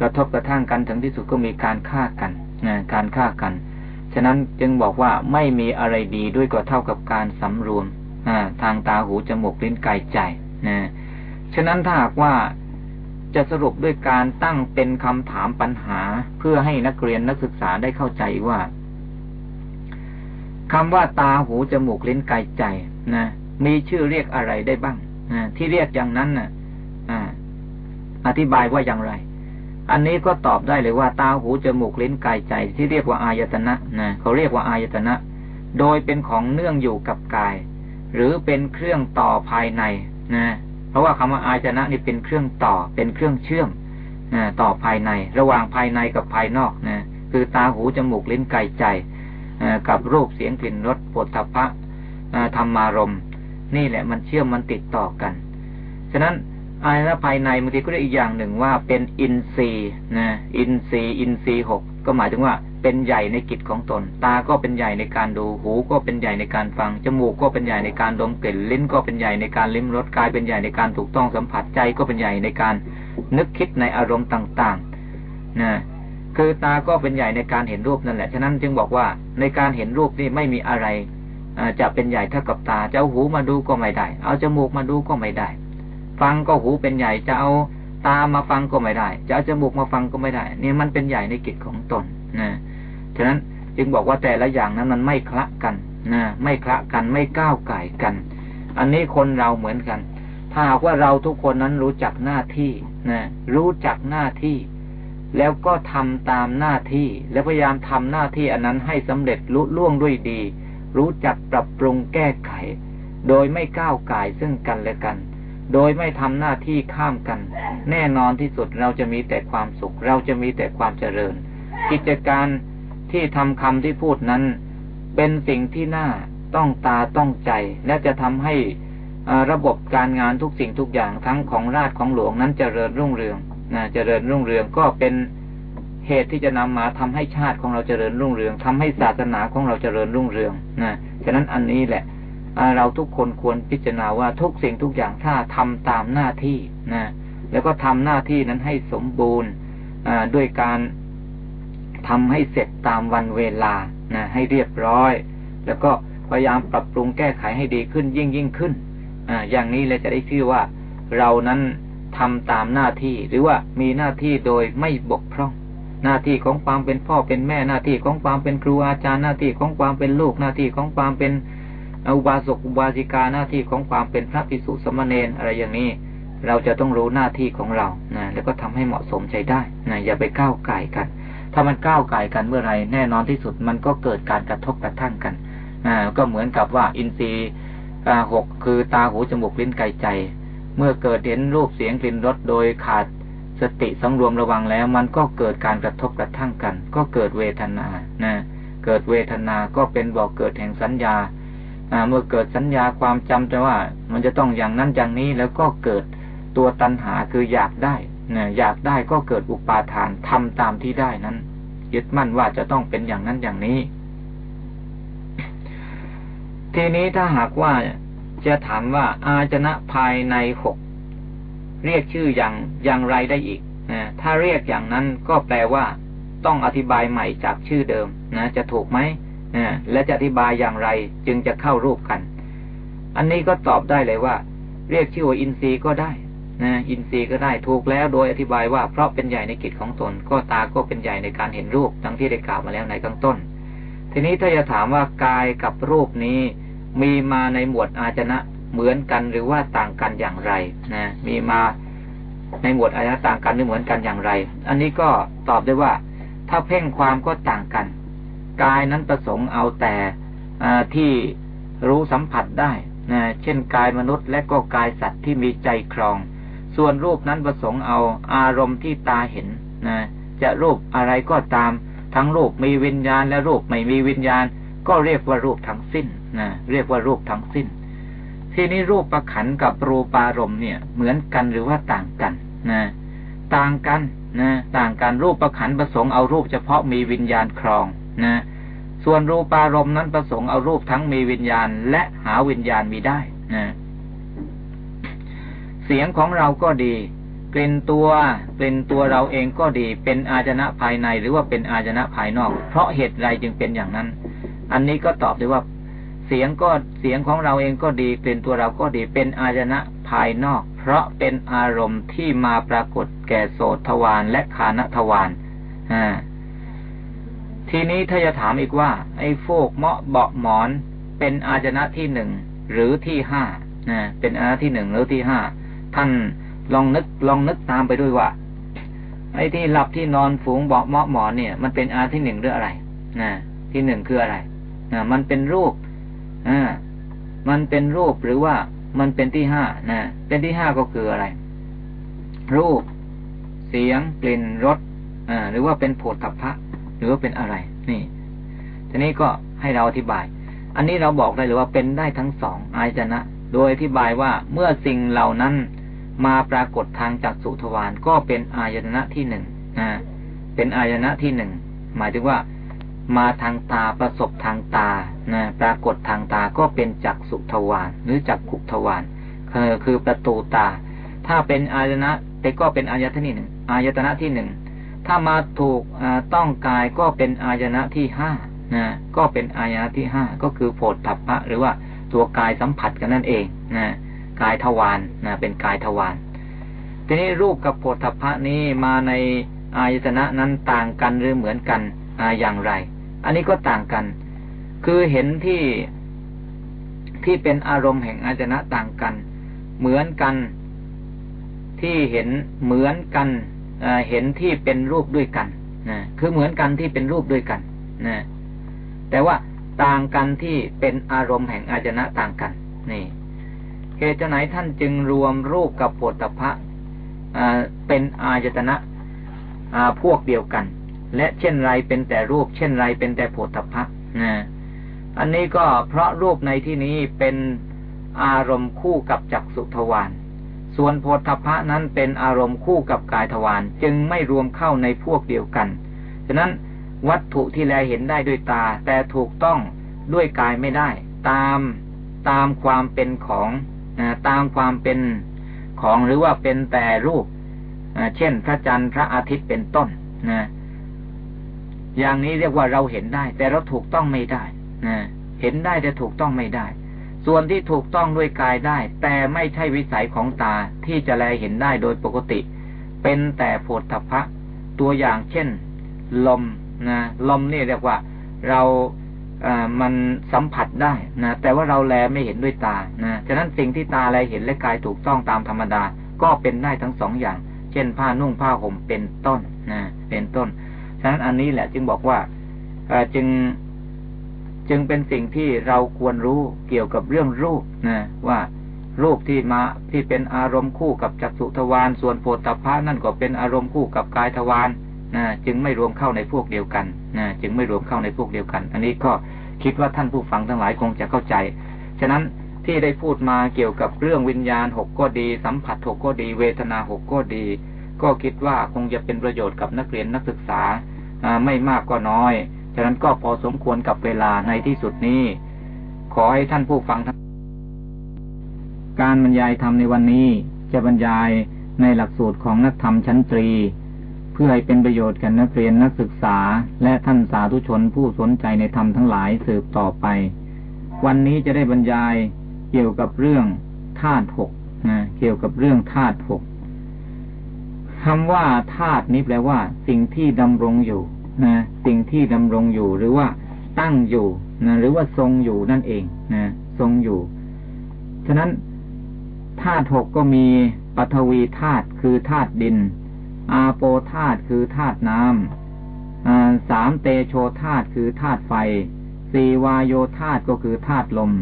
กระทบกระทั่งกันถึงที่สุดก็มีการฆ่ากันนะการฆ่ากัน ฉะนั้นจึงบอกว่าไม่มีอะไรดีด้วยก็เท่ากับการสำรวมทางตาหูจมูกลิ้นกายใจนะฉะนั้นถ้าหากว่าจะสรุปด้วยการตั้งเป็นคำถามปัญหาเพื่อให้นักเรียนนักศึกษาได้เข้าใจว่าคำว่าตาหูจมูกลิ้นกายใจนะมีชื่อเรียกอะไรได้บ้างนะที่เรียกอย่างนั้นนะ่ะอธิบายว่าอย่างไร อันนี้ก็ตอบได้เลยว่าตาหูจมูกลิ้นกายใจที่เรียกว่าอายตนะนะเขาเรียกว่าอายตนะ โดยเป็นของเนื่องอยู่กับกาย หรือเป็นเครื่องต่อภายในนะเพราะว่าคำว่าอายตนะนี่เป็นเครื่องต่อเป็นเครื่องเชื่อมนะต่อภายใน ระหว่างภายในกับภายนอกนะคือตาหูจมูกลิ้นกายใจกับรูปเสียงกลิ่นรสปวดทพะธรรมารม นี่แหละมันเชื่อมมันติดต่อกัน ฉะนั้น อายนะภายในบางทีก็เรียกอีกอย่างหนึ่งว่าเป็นอินทรีย์นะอินทรีย์อินทรีย์หกก็หมายถึงว่าเป็นใหญ่ในกิจของตน ตาก็เป็นใหญ่ในการดู หูก็เป็นใหญ่ในการฟัง จมูกก็เป็นใหญ่ในการดมกลิ่น ลิ้นก็เป็นใหญ่ในการลิ้มรส กายเป็นใหญ่ในการถูกต้องสัมผัส ใจก็เป็นใหญ่ในการนึกคิดในอารมณ์ต่างๆ นะ คือตาก็เป็นใหญ่ในการเห็นรูปนั่นแหละ ฉะนั้นจึงบอกว่าในการเห็นรูปนี่ไม่มีอะไรจะเป็นใหญ่เท่ากับตา จะเอาหูมาดูก็ไม่ได้ เอาจมูกมาดูก็ไม่ได้ ฟังก็หูเป็นใหญ่จะเอาตามาฟังก็ไม่ได้ จะเอาจมูกมาฟังก็ไม่ได้ เนี่ยมันเป็นใหญ่ในกิจของตนนะฉะนั้นจึงบอกว่าแต่ละอย่างนั้นมันไม่คละกันนะไม่คละกันไม่ก้าวไก่กัน อันนี้คนเราเหมือนกัน ถ้าหากว่าเราทุกคนนั้นรู้จักหน้าที่นะรู้จักหน้าที่ แล้วก็ทำตามหน้าที่ แล้วพยายามทำหน้าที่อันนั้นให้สำเร็จลุล่วงด้วยดี รู้จักปรับปรุงแก้ไข โดยไม่ก้าวไก่ซึ่งกันและกัน โดยไม่ทำหน้าที่ข้ามกัน แน่นอนที่สุดเราจะมีแต่ความสุข เราจะมีแต่ความเจริญ กิจการที่ทำคำที่พูดนั้น เป็นสิ่งที่น่าต้องตาต้องใจ และจะทำให้ระบบการงานทุกสิ่งทุกอย่างทั้งของราชของหลวงนั้นเจริญรุ่งเรืองนะเจริญรุ่งเรืองก็เป็นเหตุที่จะนำมาทำให้ชาติของเราเจริญรุ่งเรืองทำให้ศาสนาของเราเจริญรุ่งเรืองนะฉะนั้นอันนี้แหละ เราทุกคนควรพิจารณาว่าทุกสิ่งทุกอย่างถ้าทำตามหน้าที่นะแล้วก็ทำหน้าที่นั้นให้สมบูรณ์ด้วยการทำให้เสร็จตามวันเวลานะให้เรียบร้อย แล้วก็พยายามปรับปรุงแก้ไขให้ดีขึ้นยิ่งยิ่งขึ้นออย่างนี้เลยจะได้ชื่อว่าเรานั้นทำตามหน้าที่ หรือว่ามีหน้าที่โดยไม่บกพร่อง หน้าที่ของความเป็นพ่อเป็นแม่หน้าที่ของความเป็นครูอาจารย์หน้าที่ของความเป็นลูกหน้าที่ของความเป็น อุบาสกอุบาสิกาหน้าที่ของความเป็นพระภิกษุสมณเณรอะไรอย่างนี้ เราจะต้องรู้หน้าที่ของเรานะแล้วก็ทำให้เหมาะสมใช้ได้นะอย่าไปก้าวไก่กัน ถ้ามันก้าวไก่กันเมื่อไรแน่นอนที่สุดมันก็เกิดการกระทบกระทั่งกันอ่าก็เหมือนกับว่าอินทรีย์หกคือตาหูจมูกลิ้นกายใจ เมื่อเกิดเห็นรูปเสียงกลิ่นรสโดยขาดสติสังรวมระวังแล้ว มันก็เกิดการกระทบกระทั่งกัน ก็เกิดเวทนานะเกิดเวทนาก็เป็นบอกเกิดแห่งสัญญา เมื่อเกิดสัญญาความจำแต่ว่า มันจะต้องอย่างนั้นอย่างนี้แล้วก็เกิดตัวตัณหาคืออยากได้นี่ยอยากได้ก็เกิดอุปาทานทำตามที่ได้นั้น ยึดมั่นว่าจะต้องเป็นอย่างนั้นอย่างนี้ ทีนี้ถ้าหากว่าจะถามว่าอาจนะภายในหกเรียกชื่ออย่างอย่างไรได้อีกนะถ้าเรียกอย่างนั้นก็แปลว่า ต้องอธิบายใหม่จากชื่อเดิมนะจะถูกไหม และจะอธิบายอย่างไรจึงจะเข้ารูปกัน อันนี้ก็ตอบได้เลยว่า เรียกชื่อว่าอินทรีย์ก็ได้นะอินทรีย์ก็ได้ถูกแล้วโดยอธิบายว่าเพราะเป็นใหญ่ในกิจของตน ก็ตาก็เป็นใหญ่ในการเห็นรูปดังที่ได้กล่าวมาแล้วในข้างต้น ทีนี้ถ้าจะถามว่ากายกับรูปนี้ มีมาในหมวดอาจนะเหมือนกันหรือว่าต่างกันอย่างไรนะมีมาในหมวดอาจนะต่างกันหรือเหมือนกันอย่างไร อันนี้ก็ตอบได้ว่า ถ้าเพ่งความก็ต่างกัน กายนั้นประสงค์เอาแต่ที่รู้สัมผัสได้นะเช่นกายมนุษย์และก็กายสัตว์ที่มีใจครอง ส่วนรูปนั้นประสงค์เอาอารมณ์ที่ตาเห็นนะจะรูปอะไรก็ตาม ทั้งรูปมีวิญญาณและรูปไม่มีวิญญาณ ก็เรียกว่ารูปทั้งสิ้นนะเรียกว่ารูปทั้งสิ้น ทีนี้รูปประขันกับรูปารมณ์เนี่ย เหมือนกันหรือว่าต่างกันนะต่างกันนะต่างกันรูปประขันประสงค์เอารูปเฉพาะมีวิญญาณครอง นะ ส่วนรูปารมณ์นั้นประสงค์เอารูปทั้งมีวิญญาณ และหาวิญญาณมีได้นะเสียงของเราก็ดีกลิ่นตัวกลิ่นตัวเราเองก็ดี เป็นอาจนะภายในหรือว่าเป็นอาจนะภายนอก เพราะเหตุไรจึงเป็นอย่างนั้น อันนี้ก็ตอบได้ว่า เสียงก็เสียงของเราเองก็ดีกลิ่นตัวเราก็ดี เป็นอาจนะภายนอก เพราะเป็นอารมณ์ที่มาปรากฏแก่โสทวารและคานทวารอ่า ทีนี้ถ้าจะถามอีกว่า ไอ้โฟกเมาะเบาหมอน เป็นอาจนะที่หนึ่งหรือที่ห้านะเป็นอาจนะที่หนึ่งหรือที่ห้าท่านลองนึกลองนึกตามไปด้วยว่าไอ้ที่หลับที่นอนฝูงเบาเมาะหมอนเนี่ย มันเป็นอาที่หนึ่งหรืออะไรนะที่หนึ่งคืออะไรนะมันเป็นรูปอ่ามันเป็นรูปหรือว่ามันเป็นที่ห้านะเป็นที่ห้าก็คืออะไร รูป เสียงกลิ่นรสอ่าหรือว่าเป็นโผฏฐัพพะ รือว่าเป็นอะไร นี่ ทีนี้ก็ให้เราอธิบาย อันนี้เราบอกได้หรือว่าเป็นได้ทั้งสองอายจนะ โดยอธิบายว่าเมื่อสิ่งเหล่านั้นมาปรากฏทางจากสุทวารก็เป็นอายตนะที่หนึ่งนะเป็นอายตนะที่หนึ่งหมายถึงว่า มาทางตาประสบทางตานะปรากฏทางตาก็เป็นจักสุทวารหรือจักขุทวารคือคือประตูตา ถ้าเป็นอายตนะแต่ก็เป็นอายตนะที่หนึ่งอายตนะที่หนึ่ง ถ้ามาถูกต้องกายก็เป็นอายตนะที่ห้านะก็เป็นอายนะที่ห้าก็คือโผฏฐัพพะหรือว่าตัวกายสัมผัสกันนั่นเองนะกายทวารนะเป็นกายทวารทีนี้รูปกับโพธพะนี้มาในอายตนะนั้นต่างกันหรือเหมือนกันออย่างไร อันนี้ก็ต่างกัน คือเห็นที่ที่เป็นอารมณ์แห่งอายตนะต่างกัน เหมือนกันที่เห็นเหมือนกัน เห็นที่เป็นรูปด้วยกันนะคือเหมือนกันที่เป็นรูปด้วยกันนะแต่ว่าต่างกันที่เป็นอารมณ์แห่งอาจนะต่างกัน นี่เหตุไหนท่านจึงรวมรูปกับโพธพะเป็นอายตนะพวกเดียวกัน และเช่นไรเป็นแต่รูป เช่นไรเป็นแต่โพธพะนะอันนี้ก็เพราะรูปในที่นี้เป็นอารมณ์คู่กับจักสุทวาร ส่วนโพธพะนั้นเป็นอารมณ์คู่กับกายทวารจึงไม่รวมเข้าในพวกเดียวกัน ฉะนั้นวัตถุที่แลเห็นได้ด้วยตา แต่ถูกต้องด้วยกายไม่ได้ ตามตามความเป็นของตามความเป็นของหรือว่าเป็นแต่รูปเช่น พระจันทร์พระอาทิตย์เป็นต้นนะอย่างนี้เรียกว่าเราเห็นได้ แต่เราถูกต้องไม่ได้นะเห็นได้แต่ถูกต้องไม่ได้ ส่วนที่ถูกต้องด้วยกายได้ แต่ไม่ใช่วิสัยของตาที่จะแลเห็นได้โดยปกติ เป็นแต่โพธพะ ตัวอย่างเช่น ลมนะลมนี่เรียกว่าเราอ่ามันสัมผัสได้นะแต่ว่าเราแลไม่เห็นด้วยตานะฉะนั้นสิ่งที่ตาแลเห็นและกายถูกต้องตามธรรมดา ก็เป็นได้ทั้งสองอย่าง เช่น ผ้านุ่งผ้าห่มเป็นต้นนะเป็นต้น ฉะนั้นอันนี้แหละจึงบอกว่าจึง จึงเป็นสิ่งที่เราควรรู้เกี่ยวกับเรื่องรูปนะว่ารูปที่มาที่เป็นอารมณ์คู่กับจักษุทวารส่วนโพธพะนั่นก็เป็นอารมณ์คู่กับกายทวารนะจึงไม่รวมเข้าในพวกเดียวกันนะจึงไม่รวมเข้าในพวกเดียวกัน อันนี้ก็คิดว่าท่านผู้ฟังทั้งหลายคงจะเข้าใจ ฉะนั้นที่ได้พูดมาเกี่ยวกับเรื่องวิญญาณหกก็ดี สัมผัสหกก็ดี เวทนาหกก็ดี ก็คิดว่าคงจะเป็นประโยชน์กับนักเรียนนักศึกษาไม่มากก็น้อย ฉะนั้นก็พอสมควรกับเวลาในที่สุดนี้ ขอให้ท่านผู้ฟังการบรรยายธรรมในวันนี้จะบรรยายในหลักสูตรของนักธรรมชั้นตรี เพื่อให้เป็นประโยชน์แก่นักเรียนนักศึกษา และท่านสาธุชนผู้สนใจในธรรมทั้งหลายสืบต่อไป วันนี้จะได้บรรยายเกี่ยวกับเรื่องธาตุหกนะเกี่ยวกับเรื่องธาตุหกคำว่าธาตุนี้แปลว่า สิ่งที่ดำรงอยู่ นะสิ่งที่ดำรงอยู่หรือว่าตั้งอยู่นะหรือว่าทรงอยู่นั่นเองนะทรงอยู่ ฉะนั้นธาตุหกก็มีปฐวีธาตุคือธาตุดิน อาโปธาตุคือธาตุน้ำสามเตโชธาตุคือธาตุไฟ สี่วายโยธาตุก็คือธาตุลม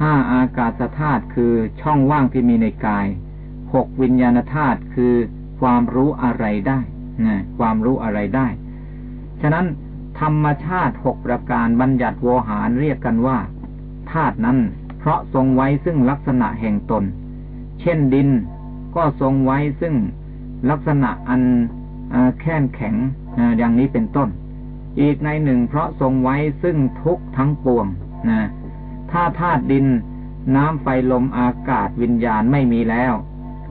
ห้าอากาศธาตุคือช่องว่างที่มีในกาย หกวิญญาณธาตุคือความรู้อะไรได้นะความรู้อะไรได้ ฉะนั้นธรรมชาติหกประการบัญญัติโวหารเรียกกันว่าธาตุนั้น เพราะทรงไว้ซึ่งลักษณะแห่งตน เช่นดินก็ทรงไว้ซึ่งลักษณะอันแข็งแข็งอย่างนี้เป็นต้น อีกในหนึ่งเพราะทรงไว้ซึ่งทุกทั้งปวงนะถ้าธาตุดินน้ำไฟลมอากาศวิญญาณไม่มีแล้ว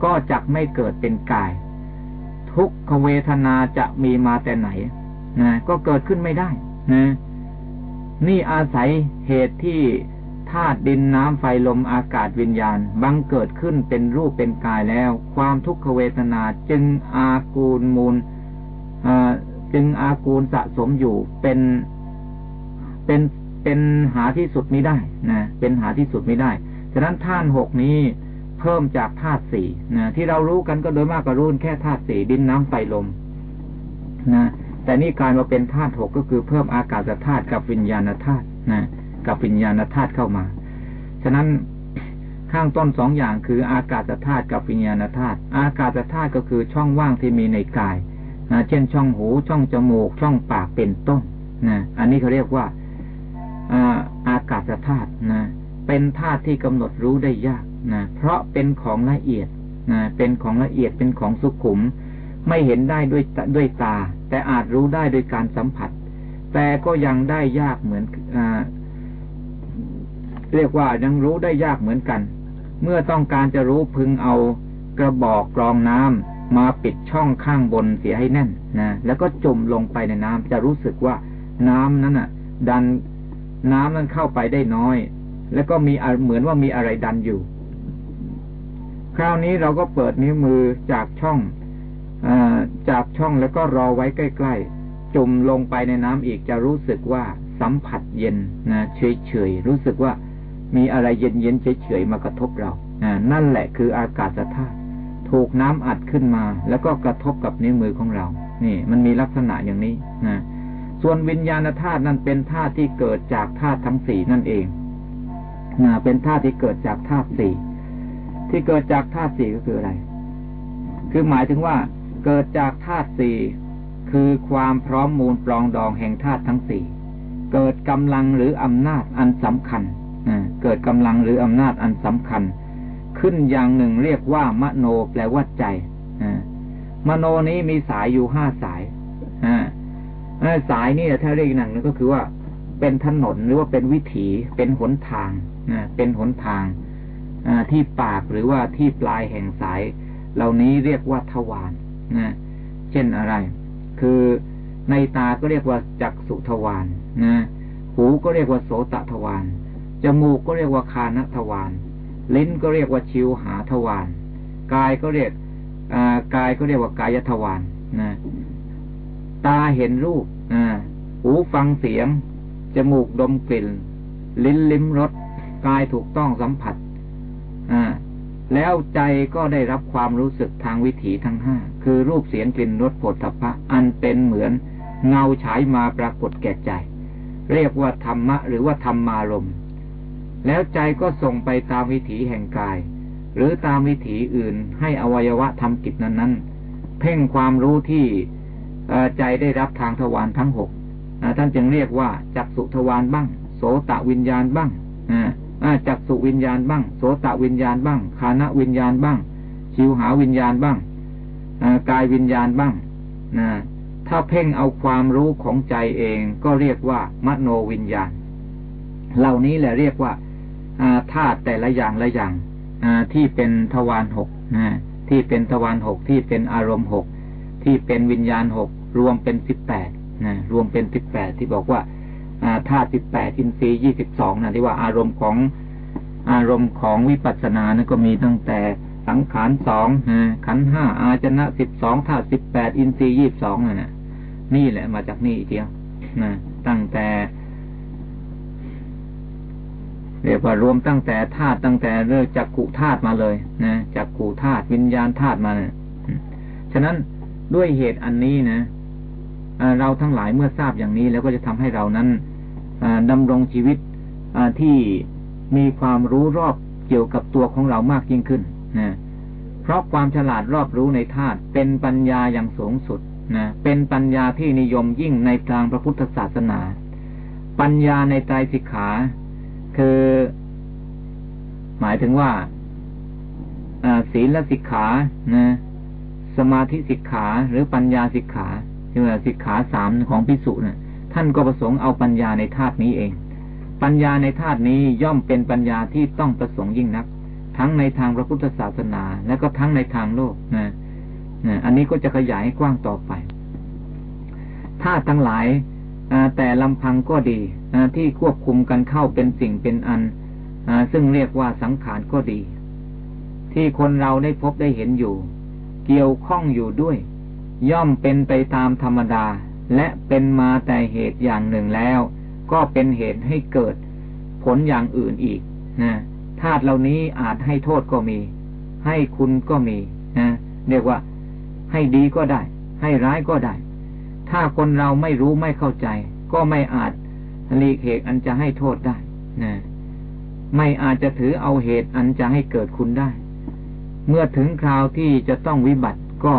ก็จักไม่เกิดเป็นกาย ทุกขเวทนาจะมีมาแต่ไหน นะก็เกิดขึ้นไม่ได้นะนี่อาศัยเหตุที่ธาตุดินน้ำไฟลมอากาศวิญญาณ บังเกิดขึ้นเป็นรูปเป็นกายแล้ว ความทุกขเวทนาจึงอากูลมูลจึงอากูลสะสมอยู่เป็นเป็นเป็นหาที่สุดไม่ได้นะเป็นหาที่สุดไม่ได้ ฉะนั้นธาตุหกนี้เพิ่มจากธาตุสี่นะที่เรารู้กันก็โดยมากก็รู้แค่ธาตุสี่ดินน้ำไฟลมนะ แต่นี่การมาเป็นธาตุหกก็คือเพิ่มอากาศธาตุกับวิญญาณธาตุนะกับวิญญาณธาตุเข้ามา ฉะนั้นข้างต้นสองอย่างคืออากาศธาตุกับวิญญาณธาตุอากาศธาตุก็คือช่องว่างที่มีในกายนะเช่นช่องหูช่องจมูก ช่องปากเป็นต้นนะอันนี้เขาเรียกว่าอากาศธาตุนะเป็นธาตุที่กำหนดรู้ได้ยากนะเพราะเป็นของละเอียดนะเป็นของละเอียดเป็นของสุขุม ไม่เห็นได้ด้วยด้วยตา แต่อาจรู้ได้โดยการสัมผัส แต่ก็ยังได้ยากเหมือนอเรียกว่ายังรู้ได้ยากเหมือนกัน เมื่อต้องการจะรู้พึงเอากระบอกกรองน้ำมาปิดช่องข้างบนเสียให้แน่นนะแล้วก็จมลงไปในน้ำจะรู้สึกว่าน้ำนั้นอะ ดันน้ำนั้นเข้าไปได้น้อย แล้วก็มีเหมือนว่ามีอะไรดันอยู่ คราวนี้เราก็เปิดนิ้วมือจากช่อง จากช่องแล้วก็รอไว้ใกล้ๆ จุ่มลงไปในน้ำอีกจะรู้สึกว่าสัมผัสเย็นนะเฉยๆ รู้สึกว่ามีอะไรเย็นๆเฉยๆมากระทบเรานั่นแหละคืออากาศธาตุถูกน้ำอัดขึ้นมา แล้วก็กระทบกับนิ้วมือของเรา นี่ มันมีลักษณะอย่างนี้นะส่วนวิญญาณธาตุนั้นเป็นธาตุที่เกิดจากธาตุทั้งสี่นั่นเองนะเป็นธาตุที่เกิดจากธาตุสี่ที่เกิดจากธาตุสี่ก็คืออะไร คือหมายถึงว่า เกิดจากธาตุสี่คือความพร้อมมูลปลองดองแห่งธาตุทั้งสี่เกิดกำลังหรืออำนาจอันสำคัญเกิดกำลังหรืออำนาจอันสำคัญ ขึ้นอย่างหนึ่งเรียกว่ามโนแปลว่าใจมโนนี้มีสายอยู่ห้าสายสายนี่ถ้าเรียกหนังก็คือว่าเป็นถนนหรือว่าเป็นวิถี เป็นหนทางเป็นหนทางที่ปากหรือว่าที่ปลายแห่งสาย เหล่านี้เรียกว่าทวาร นะเช่นอะไร คือในตาก็เรียกว่าจักสุทวารนะ หูก็เรียกว่าโสตทวารจมูกก็เรียกว่าคานทวารลิ้นก็เรียกว่าชิวหาทวารกายก็เรียกกายก็เรียกว่ากายทวารนะตาเห็นรูปหูฟังเสียง จมูกดมกลิ่น ลิ้นลิ้มรส กายถูกต้องสัมผัส แล้วใจก็ได้รับความรู้สึกทางวิถีทั้งห้าคือรูปเสียงกลิ่นรสผลทพะอันเป็นเหมือนเงาฉายมาปรากฏแก่ใจ เรียกว่าธรรมะหรือว่าธรรมารมแล้วใจก็ส่งไปตามวิถีแห่งกาย หรือตามวิถีอื่นให้อวัยวะทำกิจนั้นๆ เพ่งความรู้ที่ใจได้รับทางทวารทั้งหกท่านจึงเรียกว่าจักสุทวารบ้าง โสตะวิญญาณบ้าง จักสุวิญญาณบ้าง โสตวิญญาณบ้างคานวิญญาณบ้าง ชิวหาวิญญาณบ้างกายวิญญาณบ้างถ้าเพ่งเอาความรู้ของใจเองก็เรียกว่ามโนวิญญาณ เหล่านี้แหละเรียกว่าธาตุแต่ละอย่างละอย่างที่เป็นทวารหกที่เป็นทวารหกที่เป็นอารมณ์หกที่เป็นวิญญาณหกรวมเป็นสิบแปดนะรวมเป็นสิบแปดที่บอกว่า ธาตุสิบแปดอินทรีย์ยี่สิบสองนะที่ว่าอารมณ์ของอารมณ์ของวิปัสสนานะก็มีตั้งแต่สังขารสองขันห้าอาจนะสิบสองธาตุสิบแปดอินทรีย์ยี่สิบสองนะนี่แหละมาจากนี่เดียวนะตั้งแต่เรียกว่ารวมตั้งแต่ธาตุตั้งแต่เรื่องจักกุธาตุมาเลยนะจักกุธาตุวิญญาณธาตุมานี่ยฉะนั้นด้วยเหตุอันนี้นะเราทั้งหลายเมื่อทราบอย่างนี้แล้วก็จะทำให้เรานั้น ดำรงชีวิตที่มีความรู้รอบเกี่ยวกับตัวของเรามากยิ่งขึ้นนะเพราะความฉลาดรอบรู้ในธาตุเป็นปัญญาอย่างสูงสุดนะเป็นปัญญาที่นิยมยิ่งในทางพระพุทธศาสนา ปัญญาในใจสิกขา คือ หมายถึงว่าศีลสิกขานะสมาธิสิกขาหรือปัญญาสิกขาคือสิกขาสามของพิสุนะ ท่านก็ประสงค์เอาปัญญาในธาตุนี้เอง ปัญญาในธาตุนี้ย่อมเป็นปัญญาที่ต้องประสงค์ยิ่งนัก ทั้งในทางพระพุทธศาสนา และก็ทั้งในทางโลกนะนะอันนี้ก็จะขยายให้กว้างต่อไปธาตุทั้งหลายแต่ลำพังก็ดีที่ควบคุมกันเข้าเป็นสิ่งเป็นอันซึ่งเรียกว่าสังขารก็ดี ที่คนเราได้พบได้เห็นอยู่ เกี่ยวข้องอยู่ด้วย ย่อมเป็นไปตามธรรมดา และเป็นมาแต่เหตุอย่างหนึ่งแล้ว ก็เป็นเหตุให้เกิดผลอย่างอื่นอีกนะธาตุเหล่านี้อาจให้โทษก็มี ให้คุณก็มีนะเรียกว่าให้ดีก็ได้ ให้ร้ายก็ได้ ถ้าคนเราไม่รู้ไม่เข้าใจ ก็ไม่อาจหลีกเหตุอันจะให้โทษได้นะไม่อาจจะถือเอาเหตุอันจะให้เกิดคุณได้ เมื่อถึงคราวที่จะต้องวิบัติก็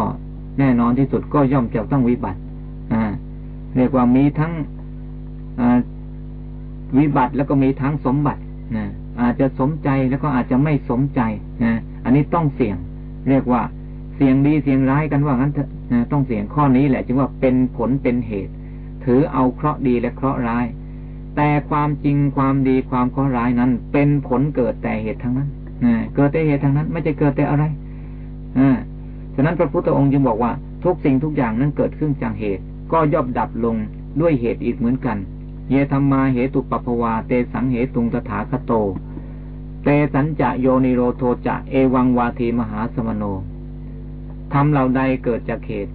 แน่นอนที่สุดก็ย่อมจะต้องวิบัติ เรียกว่ามีทั้งวิบัติแล้วก็มีทั้งสมบัตินะอาจจะสมใจแล้วก็อาจจะไม่สมใจนะอันนี้ต้องเสี่ยง เรียกว่าเสี่ยงดีเสี่ยงร้ายกันว่างั้นนะต้องเสี่ยงข้อนี้แหละจึงว่าเป็นผลเป็นเหตุ ถือเอาเคราะห์ดีและเคราะห์ร้าย แต่ความจริงความดีความเคราะห์ร้ายนั้น เป็นผลเกิดแต่เหตุทั้งนั้นเกิดแต่เหตุทางนั้น ไม่ใช่เกิดแต่อะไรอ่าฉะนั้นพระพุทธองค์จึงบอกว่าทุกสิ่งทุกอย่างนั้นเกิดขึ้นจากเหตุ ก็ย่อมดับลงด้วยเหตุอีกเหมือนกัน เยธรรมาเหตุปปภวา เตสังเหตุงตถาคโต เตสัญจะโยนิโรโทจะเอวังวาทีมหาสมโนทำเหล่าใดเกิดจากเหตุ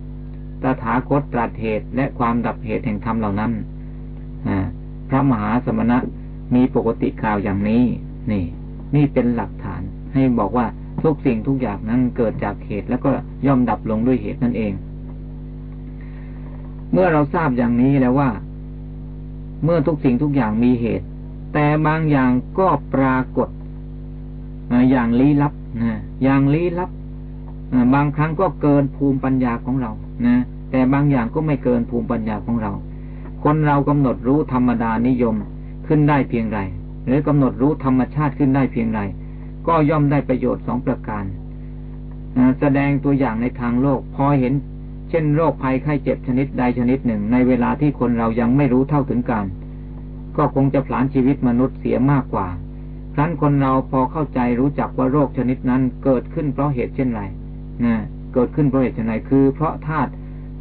ตถาคตตรัสเหตุและความดับเหตุแห่งธรรมเหล่านั้นพระมหาสมณะมีปกติข่าวอย่างนี้ นี่ นี่เป็นหลักฐานให้บอกว่าทุกสิ่งทุกอย่างนั้นเกิดจากเหตุแล้วก็ย่อมดับลงด้วยเหตุนั่นเอง เมื่อเราทราบอย่างนี้แล้วว่า เมื่อทุกสิ่งทุกอย่างมีเหตุ แต่บางอย่างก็ปรากฏอย่างลี้ลับนะอย่างลี้ลับบางครั้งก็เกินภูมิปัญญาของเรานะแต่บางอย่างก็ไม่เกินภูมิปัญญาของเรา คนเรากำหนดรู้ธรรมดานิยมขึ้นได้เพียงไรหรือกำหนดรู้ธรรมชาติขึ้นได้เพียงไรก็ย่อมได้ประโยชน์สองประการแสดงตัวอย่างในทางโลก พอเห็น เช่นโรคภัยไข้เจ็บชนิดใดชนิดหนึ่ง ในเวลาที่คนเรายังไม่รู้เท่าถึงการ ก็คงจะผลานชีวิตมนุษย์เสียมากกว่า ครั้นคนเราพอเข้าใจรู้จักว่าโรคชนิดนั้นเกิดขึ้นเพราะเหตุเช่นไรนะเกิดขึ้นเพราะเหตุเช่นไรคือ เพราะธาตุ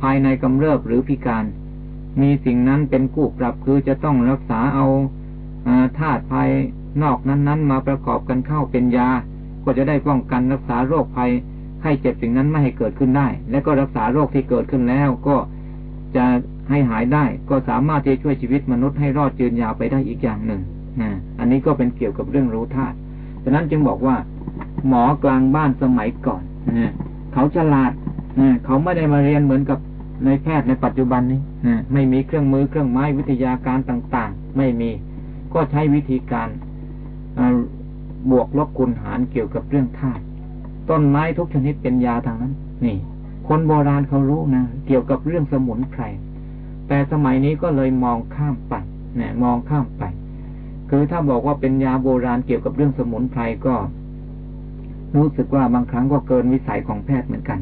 ภายในกำเริบหรือพิการ มีสิ่งนั้นเป็นกู้ปรับคือจะต้องรักษาเอาธาตุภายนอกนั้นๆ มาประกอบกันเข้าเป็นยา ก็จะได้ป้องกันรักษาโรคภัย ไข้เจ็บสิ่งนั้นไม่ให้เกิดขึ้นได้ และก็รักษาโรคที่เกิดขึ้นแล้วก็จะให้หายได้ ก็สามารถที่จะช่วยชีวิตมนุษย์ให้รอดยืนยาวไปได้อีกอย่างหนึ่งนะอันนี้ก็เป็นเกี่ยวกับเรื่องรู้ธาตุฉะนั้นจึงบอกว่า หมอกลางบ้านสมัยก่อนนะเขาฉลาดนะเขาไม่ได้มาเรียนเหมือนกับในแพทย์ในปัจจุบันนี้นะไม่มีเครื่องมือเครื่องไม้วิทยาการต่าง ๆ ไม่มีก็ใช้วิธีการบวกลบคูณหารเกี่ยวกับเรื่องธาตุ ต้นไม้ทุกชนิดเป็นยาทางนั้น นี่ คนโบราณเขารู้นะเกี่ยวกับเรื่องสมุนไพรแต่สมัยนี้ก็เลยมองข้ามไปเนี่ยมองข้ามไป คือถ้าบอกว่าเป็นยาโบราณเกี่ยวกับเรื่องสมุนไพรก็ รู้สึกว่าบางครั้งก็เกินวิสัยของแพทย์เหมือนกัน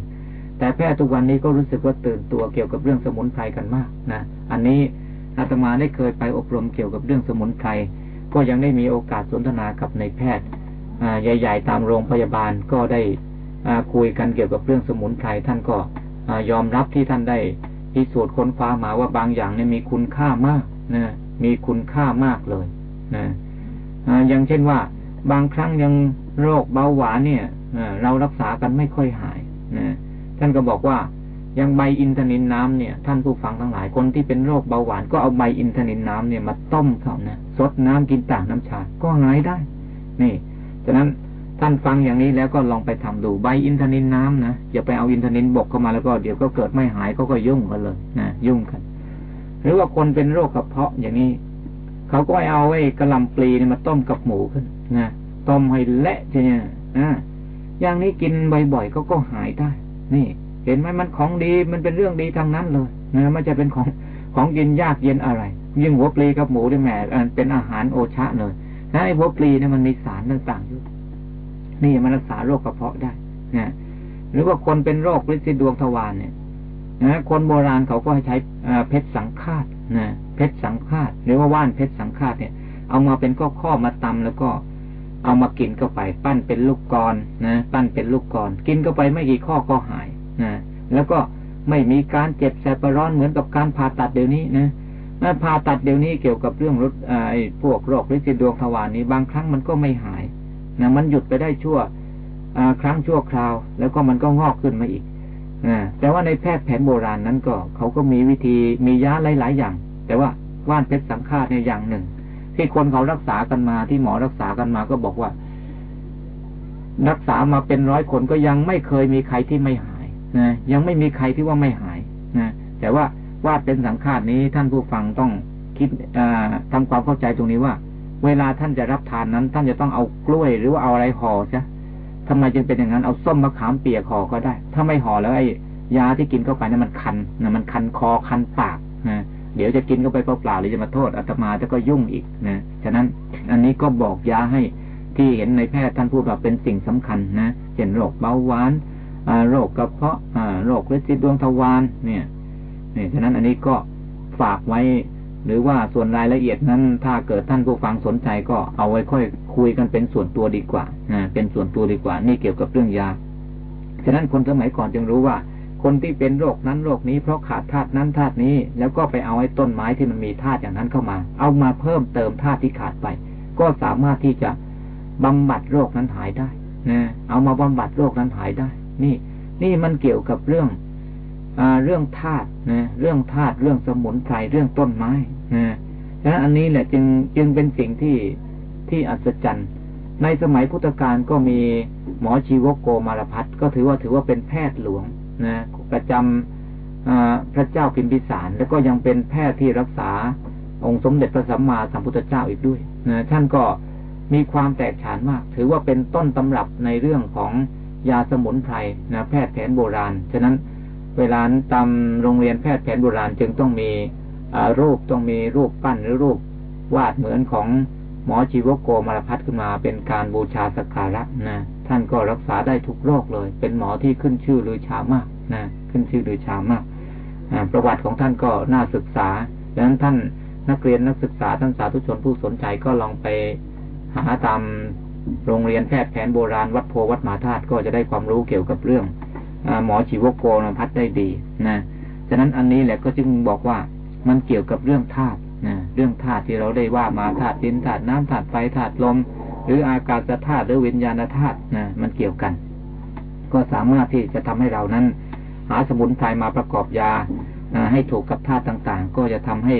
แต่แพทย์ทุกวันนี้ก็รู้สึกว่าตื่นตัวเกี่ยวกับเรื่องสมุนไพรกันมากนะอันนี้อาตมาได้เคยไปอบรมเกี่ยวกับเรื่องสมุนไพรก็ยังได้มีโอกาสสนทนากับในแพทย์ ใหญ่ ๆ ตามโรงพยาบาลก็ได้คุยกันเกี่ยวกับเรื่องสมุนไพรท่านก็ยอมรับที่ท่านได้พิสูจน์ค้นคว้ามาว่าบางอย่างเนี่ยมีคุณค่ามากนะมีคุณค่ามากเลยนะอย่างเช่นว่า บางครั้งยังโรคเบาหวานเนี่ยเรารักษากันไม่ค่อยหายนะท่านก็บอกว่ายังใบอินทนินน้ำเนี่ย ท่านผู้ฟังทั้งหลายคนที่เป็นโรคเบาหวานก็เอาใบอินทนินน้ำเนี่ยมาต้มเขานะสดน้ำกินต่างน้ำชาก็หายได้ นี่ ฉะนั้นท่านฟังอย่างนี้แล้วก็ลองไปทำดูใบอินทนินน้ำนะอย่าไปเอาอินทนินบกเข้ามาแล้วก็เดี๋ยวก็เกิดไม่หายเขาก็ยุ่งกันเลยนะยุ่งกัน หรือว่าคนเป็นโรคกระเพาะอย่างนี้เขาก็เอาไอ้กระลำปลีนี่มาต้มกับหมูขึ้นนะต้มให้เละใช่ไหมอ่าอย่างนี้กินบ่อยๆก็ก็หายได้ นี่ เห็นไหมมันของดีมันเป็นเรื่องดีทางนั้นเลยนะไม่จะเป็นของของกินยากเย็นอะไร ยิ่งหัวปลีกับหมูด้วยแหมเป็นอาหารโอชะเลย นะไอ้หัวปลีเนี่ยมันมีสารต่างๆอยู่นี่มันรักษาโรคกระเพาะได้นะหรือว่าคนเป็นโรคฤทธิ์ดวงทวารเนี่ยนะคนโบราณเขาก็ให้ใช้เพชรสังฆาตนะเพชรสังฆาตหรือว่าว่านเพชรสังฆาตเนี่ย เอามาเป็นข้อข้อมาตำแล้วก็เอามากินเข้าไป ปั้นเป็นลูกกรนะปั้นเป็นลูกกรกินเข้าไปไม่กี่ข้อก็หายนะแล้วก็ไม่มีการเจ็บแสบร้อนเหมือนกับการผ่าตัดเดี๋ยวนี้นะ ผ่าตัดเดี๋ยวนี้เกี่ยวกับเรื่องรถไอ้พวกโรคฤทธิ์ดวงทวารนี้บางครั้งมันก็ไม่หายนะมันหยุดไปได้ชั่วครั้งชั่วคราว แล้วก็มันก็งอกขึ้นมาอีกนะแต่ว่าในแพทย์แผนโบราณนั้นก็ เขาก็มีวิธีมียาหลาย ๆ อย่าง แต่ว่าว่านเพชรสังฆาตเนี่ยอย่างหนึ่ง ที่คนเขารักษากันมาที่หมอรักษากันมาก็บอกว่า รักษามาเป็นร้อยคนก็ยังไม่เคยมีใครที่ไม่หายนะยังไม่มีใครที่ว่าไม่หายนะแต่ว่า ว่าเป็นสังฆาตนี้ท่านผู้ฟังต้องคิดทำความเข้าใจตรงนี้ว่า เวลาท่านจะรับทานนั้น ท่านจะต้องเอากล้วยหรือว่าเอาอะไรห่อใช่ทำไมจึงเป็นอย่างนั้นเอาส้มมะขามเปียกห่อก็ได้ ถ้าไม่ห่อแล้วไอ้ยาที่กินเข้าไปนั้นมันคันนะมันคันคอคันปากนะเดี๋ยวจะกินเข้าไปเปล่าๆหรือจะมาโทษอาตมาจะก็ยุ่งอีกนะฉะนั้นอันนี้ก็บอกยาให้ที่เห็นในแพทย์ท่านพูดว่าเป็นสิ่งสำคัญนะเช่นโรคเบาหวานโรคกระเพาะโรคฤทธิ์ดวงทวารเนี่ย นี่ฉะนั้นอันนี้ก็ฝากไว้ หรือว่าส่วนรายละเอียดนั้น ถ้าเกิดท่านผู้ฟังสนใจก็เอาไว้ค่อยคุยกันเป็นส่วนตัวดีกว่านะเป็นส่วนตัวดีกว่า นี่เกี่ยวกับเรื่องยา ฉะนั้นคนสมัยก่อนจึงรู้ว่า คนที่เป็นโรคนั้นโรคนี้เพราะขาดธาตุนั้นธาตุนี้ แล้วก็ไปเอาไอ้ต้นไม้ที่มันมีธาตุอย่างนั้นเข้ามา เอามาเพิ่มเติมธาตุที่ขาดไป ก็สามารถที่จะบำบัดโรคนั้นหายได้นะเอามาบำบัดโรคนั้นหายได้ นี่ นี่มันเกี่ยวกับเรื่อง เรื่องธาตุนะเรื่องธาตุเรื่องสมุนไพรเรื่องต้นไม้นะฉะนั้นอันนี้แหละจึงจึงเป็นสิ่งที่ที่อัศจรรย์ ในสมัยพุทธกาลก็มีหมอชีวโกมารพัฒก็ถือว่าถือว่าเป็นแพทย์หลวงนะประจำพระเจ้าพิมพิสาร แล้วก็ยังเป็นแพทย์ที่รักษาองค์สมเด็จพระสัมมาสัมพุทธเจ้าอีกด้วยนะท่านก็มีความแตกฉานมาก ถือว่าเป็นต้นตำรับในเรื่องของยาสมุนไพรนะแพทย์แผนโบราณ ฉะนั้น เวลาตามโรงเรียนแพทย์แผนโบราณจึงต้องมีรูปต้องมีรูปปั้นหรือรูปวาดเหมือนของหมอชีวโกมารพัฒขึ้นมาเป็นการบูชาสักการะนะท่านก็รักษาได้ทุกโรคเลย เป็นหมอที่ขึ้นชื่อหรือชามากนะขึ้นชื่อหรือชามากประวัติของท่านก็น่าศึกษาดังนั้นท่านนักเรียนนักศึกษาท่านสาธุชนผู้สนใจก็ลองไปหาตามโรงเรียนแพทย์แผนโบราณวัดโพวัดมาธาตุก็จะได้ความรู้เกี่ยวกับเรื่อง หมอชีวโกนพัดได้ดีนะฉะนั้นอันนี้แหละก็จึงบอกว่ามันเกี่ยวกับเรื่องธาตุนะเรื่องธาตุที่เราได้ว่ามาธาตุดินธาตุน้ำธาตุไฟธาตุลม หรืออากาศธาตุหรือวิญญาณธาตุนะมันเกี่ยวกัน ก็สามารถที่จะทำให้เรานั้น หาสมุนไพรมาประกอบยาให้ถูกกับธาตุต่าง ๆ ก็จะทำให้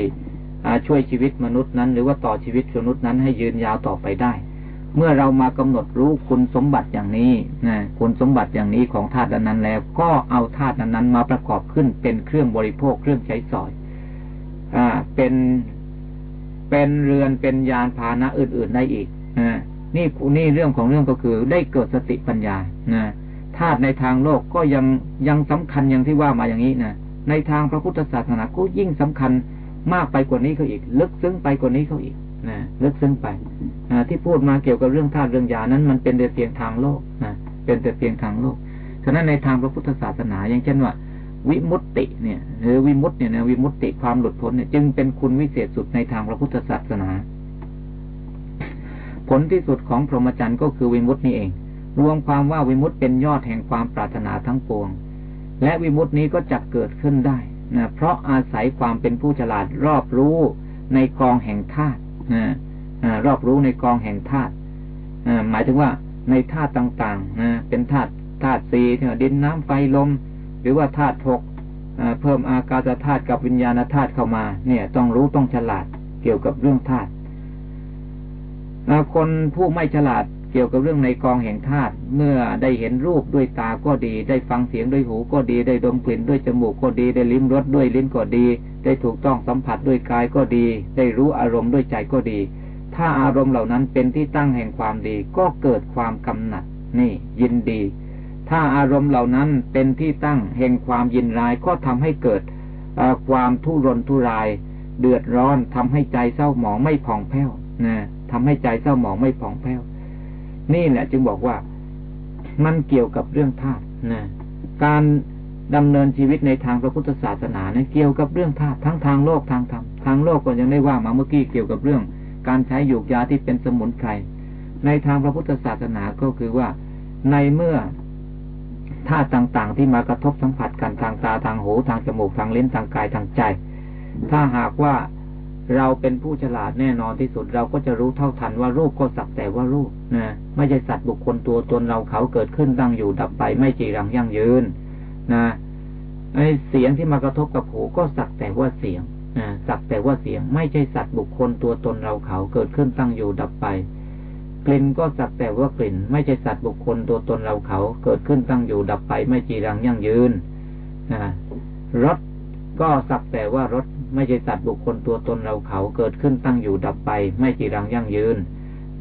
ช่วยชีวิตมนุษย์นั้น หรือว่าต่อชีวิตมนุษย์นั้นให้ยืนยาวต่อไปได้ เมื่อเรามากำหนดรู้คุณสมบัติอย่างนี้นะคุณสมบัติอย่างนี้ของธาตุนั้นแล้ว ก็เอาธาตุนั้นมาประกอบขึ้นเป็นเครื่องบริโภคเครื่องใช้สอย อ่า เป็นเป็นเรือนเป็นยานพาหนะอื่น ๆได้อีกนะนี่นี่เรื่องของเรื่องก็คือได้เกิดสติปัญญานะธาตุในทางโลกก็ยังยังสำคัญอย่างที่ว่ามาอย่างนี้นะในทางพระพุทธศาสนาก็ยิ่งสำคัญมากไปกว่านี้เขาอีก ลึกซึ้งไปกว่านี้เขาอีก นะลึกซึ้งไปที่พูดมาเกี่ยวกับเรื่องธาตุเรื่องยานั้น มันเป็นแต่เพียงทางโลกนะเป็นแต่เพียงทางโลก ฉะนั้นในทางพระพุทธศาสนา อย่างเช่นว่า วิมุตติเนี่ย หรือวิมุตติเนี่ยนะวิมุตติความหลุดพ้นเนี่ย จึงเป็นคุณวิเศษสุดในทางพระพุทธศาสนา ผลที่สุดของพรหมจรรย์ก็คือวิมุตินี่เอง รวมความว่าวิมุติเป็นยอดแห่งความปรารถนาทั้งปวง และวิมุตินี้ก็จะเกิดขึ้นได้นะเพราะอาศัยความเป็นผู้ฉลาดรอบรู้ในกองแห่งธาตุ รอบรู้ในกองแห่งธาตุหมายถึงว่าในธาตุต่างๆนะเป็นธาตุธาตุสี่ดินน้ำไฟลม หรือว่าธาตุหกเพิ่มอากาศธาตุกับวิญญาณธาตุเข้ามา เนี่ย ต้องรู้ต้องฉลาดเกี่ยวกับเรื่องธาตุคนผู้ไม่ฉลาด เกี่ยวกับเรื่องในกองแห่งธาตุเมื่อได้เห็นรูปด้วยตาก็ดี ได้ฟังเสียงด้วยหูก็ดี ได้ดมกลิ่นด้วยจมูกก็ดี ได้ลิ้มรสด้วยลิ้นก็ดี ได้ถูกต้องสัมผัสด้วยกายก็ดี ได้รู้อารมณ์ด้วยใจก็ดี ถ้าอารมณ์เหล่านั้นเป็นที่ตั้งแห่งความดีก็เกิดความกำหนัด นี่ ยินดี ถ้าอารมณ์เหล่านั้นเป็นที่ตั้งแห่งความยินร้ายก็ทำให้เกิดความทุรนทุราย เดือดร้อนทำให้ใจเศร้าหมองไม่ผ่องแผ้วนะทำให้ใจเศร้าหมองไม่ผ่องแผ้ว นี่แหละ จึงบอกว่ามันเกี่ยวกับเรื่องธาตุนะการดำเนินชีวิตในทางพระพุทธศาสนาเนี่ยเกี่ยวกับเรื่องธาตุทั้งทางโลกทางธรรมทางโลกก็ยังได้ว่ามาเมื่อกี้เกี่ยวกับเรื่อง การใช้หยูกยาที่เป็นสมุนไพรในทางพระพุทธศาสนาก็คือว่าในเมื่อธาตุต่าง ๆ ที่มากระทบสัมผัสกันทางตาทางหูทางจมูกทางลิ้นทางกายทางใจ ถ้าหากว่า เราเป็นผู้ฉลาดแน่นอนที่สุด เราก็จะรู้เท่าทันว่ารูปก็สักแต่ว่ารูปนะไม่ใช่สัตว์บุคคลตัวตนเราเขาเกิดขึ้นตั้งอยู่ดับไป ไม่จีรังยั่งยืนนะไอเสียงที่มากระทบกับหูก็สักแต่ว่าเสียงนะสักแต่ว่าเสียง ไม่ใช่สัตว์บุคคลตัวตนเราเขาเกิดขึ้นตั้งอยู่ดับไป กลิ่นก็สักแต่ว่ากลิ่น ไม่ใช่สัตว์บุคคลตัวตนเราเขาเกิดขึ้นตั้งอยู่ดับไป ไม่จีรังยั่งยืนนะรสก็สักแต่ว่ารส ไม่ใช่สัตว์บุคคลตัวตนเราเขาเกิดขึ้นตั้งอยู่ดับไป ไม่จีรังยั่งยืน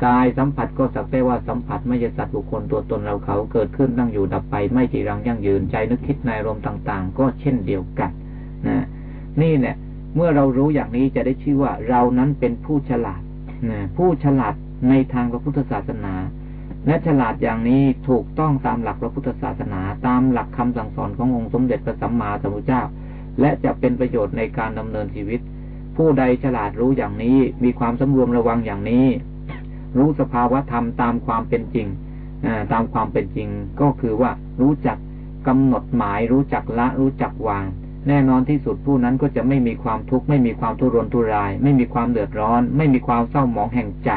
กายสัมผัสก็สักแต่ว่าสัมผัสไม่ใช่สัตว์บุคคลตัวตนเราเขาเกิดขึ้นตั้งอยู่ดับไป ไม่จีรังยั่งยืน ใจนึกคิดในรมต่างๆ ก็เช่นเดียวกันนะนี่เนี่ยเมื่อเรารู้อย่างนี้จะได้ชื่อว่าเรานั้นเป็นผู้ฉลาดนะผู้ฉลาดในทางพระพุทธศาสนา และฉลาดอย่างนี้ถูกต้องตามหลักพระพุทธศาสนา ตามหลักคำสั่งสอนขององค์สมเด็จพระสัมมาสัมพุทธเจ้า และจะเป็นประโยชน์ในการดำเนินชีวิต ผู้ใดฉลาดรู้อย่างนี้มีความสำรวมระวังอย่างนี้ รู้สภาวะธรรมตามความเป็นจริงตามความเป็นจริงก็คือว่ารู้จักกำหนดหมาย รู้จักละรู้จักวาง แน่นอนที่สุดผู้นั้นก็จะไม่มีความทุกข์ไม่มีความทุรนทุราย ไม่มีความเดือดร้อน ไม่มีความเศร้าหมองแห่งใจ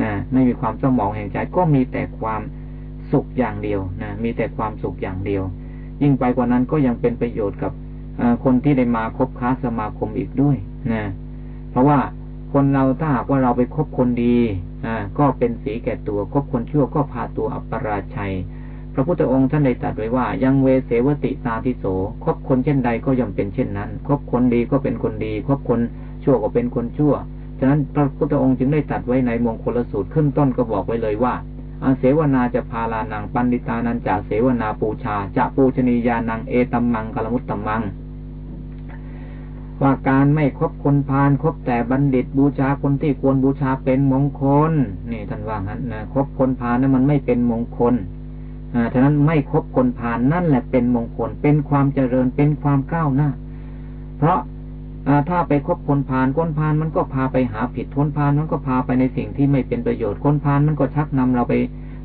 นะไม่มีความเศร้าหมองแห่งใจก็มีแต่ความสุขอย่างเดียวนะมีแต่ความสุขอย่างเดียว ยิ่งไปกว่านั้นก็ยังเป็นประโยชน์กับ คนที่ได้มาคบค้าสมาคมอีกด้วยนะเพราะว่าคนเราถ้าหากว่าเราไปคบคนดีอ่าก็เป็นสีแก่ตัวคบคนชั่วก็พาตัวอัปราชัย พระพุทธองค์ท่านได้ตรัสไว้ว่า ยังเวเสวติตาทิโสคบคนเช่นใดก็ย่อมเป็นเช่นนั้นคบคนดีก็เป็นคนดีคบคนชั่วก็เป็นคนชั่วฉะนั้นพระพุทธองค์จึงได้ตรัสไว้ในมงคลสูตรขึ้นต้นก็บอกไว้เลยว่าอาเสวนาจะพาลานังปันดิตานันจะเสวนาปูชา จะปูชนียานังเอตัมมังกลมุตตัมมัง ว่าการไม่คบคนพาลคบแต่บัณฑิตบูชาคนที่ควรบูชาเป็นมงคลนี่ท่านว่างั้นนะคบคนพาลนั้นมันไม่เป็นมงคลอ่าฉะนั้นไม่คบคนพาลนั่นแหละเป็นมงคล เป็นความเจริญเป็นความก้าวหน้า เพราะถ้าไปคบคนพาลคนพาลมันก็พาไปหาผิดคนพาลมันก็พาไปในสิ่งที่ไม่เป็นประโยชน์คนพาลมันก็ชักนำเราไป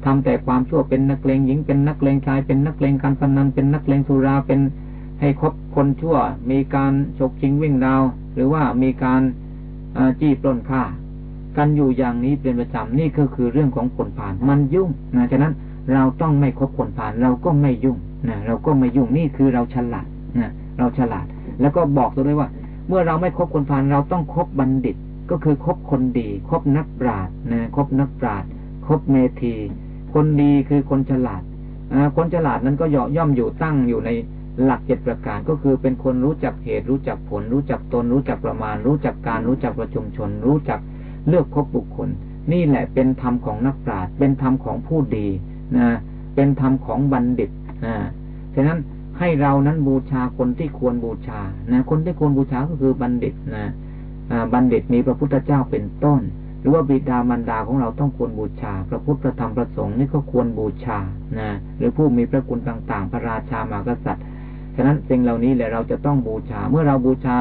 ทำแต่ความชั่วเป็นนักเลงหญิงเป็นนักเลงชายเป็นนักเลงการพนันเป็นนักเลงสุราเป็นให้คบ คนชั่วมีการฉกชิงวิ่งราว หรือว่ามีการจี้ปล้นฆ่า กันอยู่อย่างนี้เป็นประจำนี่ก็คือเรื่องของคนผ่านมันยุ่งนะฉะนั้นเราต้องไม่คบคนผ่านเราก็ไม่ยุ่งนะเราก็ไม่ยุ่งนี่คือเราฉลาดนะเราฉลาด แล้วก็บอกตัวด้วยว่า เมื่อเราไม่คบคนผ่านเราต้องคบบัณฑิต ก็คือคบคนดีคบนักปราชญ์นะคบนักปราชญ์คบเมธี คนดีคือคนฉลาดคนฉลาดนั้นก็ย่อมอยู่ตั้งอยู่ใน หลักเจ็ดประการก็คือเป็นคนรู้จักเหตุรู้จักผล รู้จักตน รู้จักประมาณ รู้จักการรู้จักประชุมชน รู้จักเลือกคบบุคคล นี่แหละเป็นธรรมของนักปราชญ์เป็นธรรมของผู้ดีนะเป็นธรรมของบัณฑิตนะฉะนั้นให้เรานั้นบูชาคนที่ควรบูชานะคนที่ควรบูชาก็คือบัณฑิตนะบัณฑิตมีพระพุทธเจ้าเป็นต้น หรือว่าบิดามารดาของเราต้องควรบูชา พระพุทธธรรมประสงค์นี่ก็ควรบูชานะหรือผู้มีพระคุณต่าง ๆ พระราชามากษัตริย์ ฉะนั้นสิ่งเหล่านี้แหละเราจะต้องบูชา เมื่อเราบูชา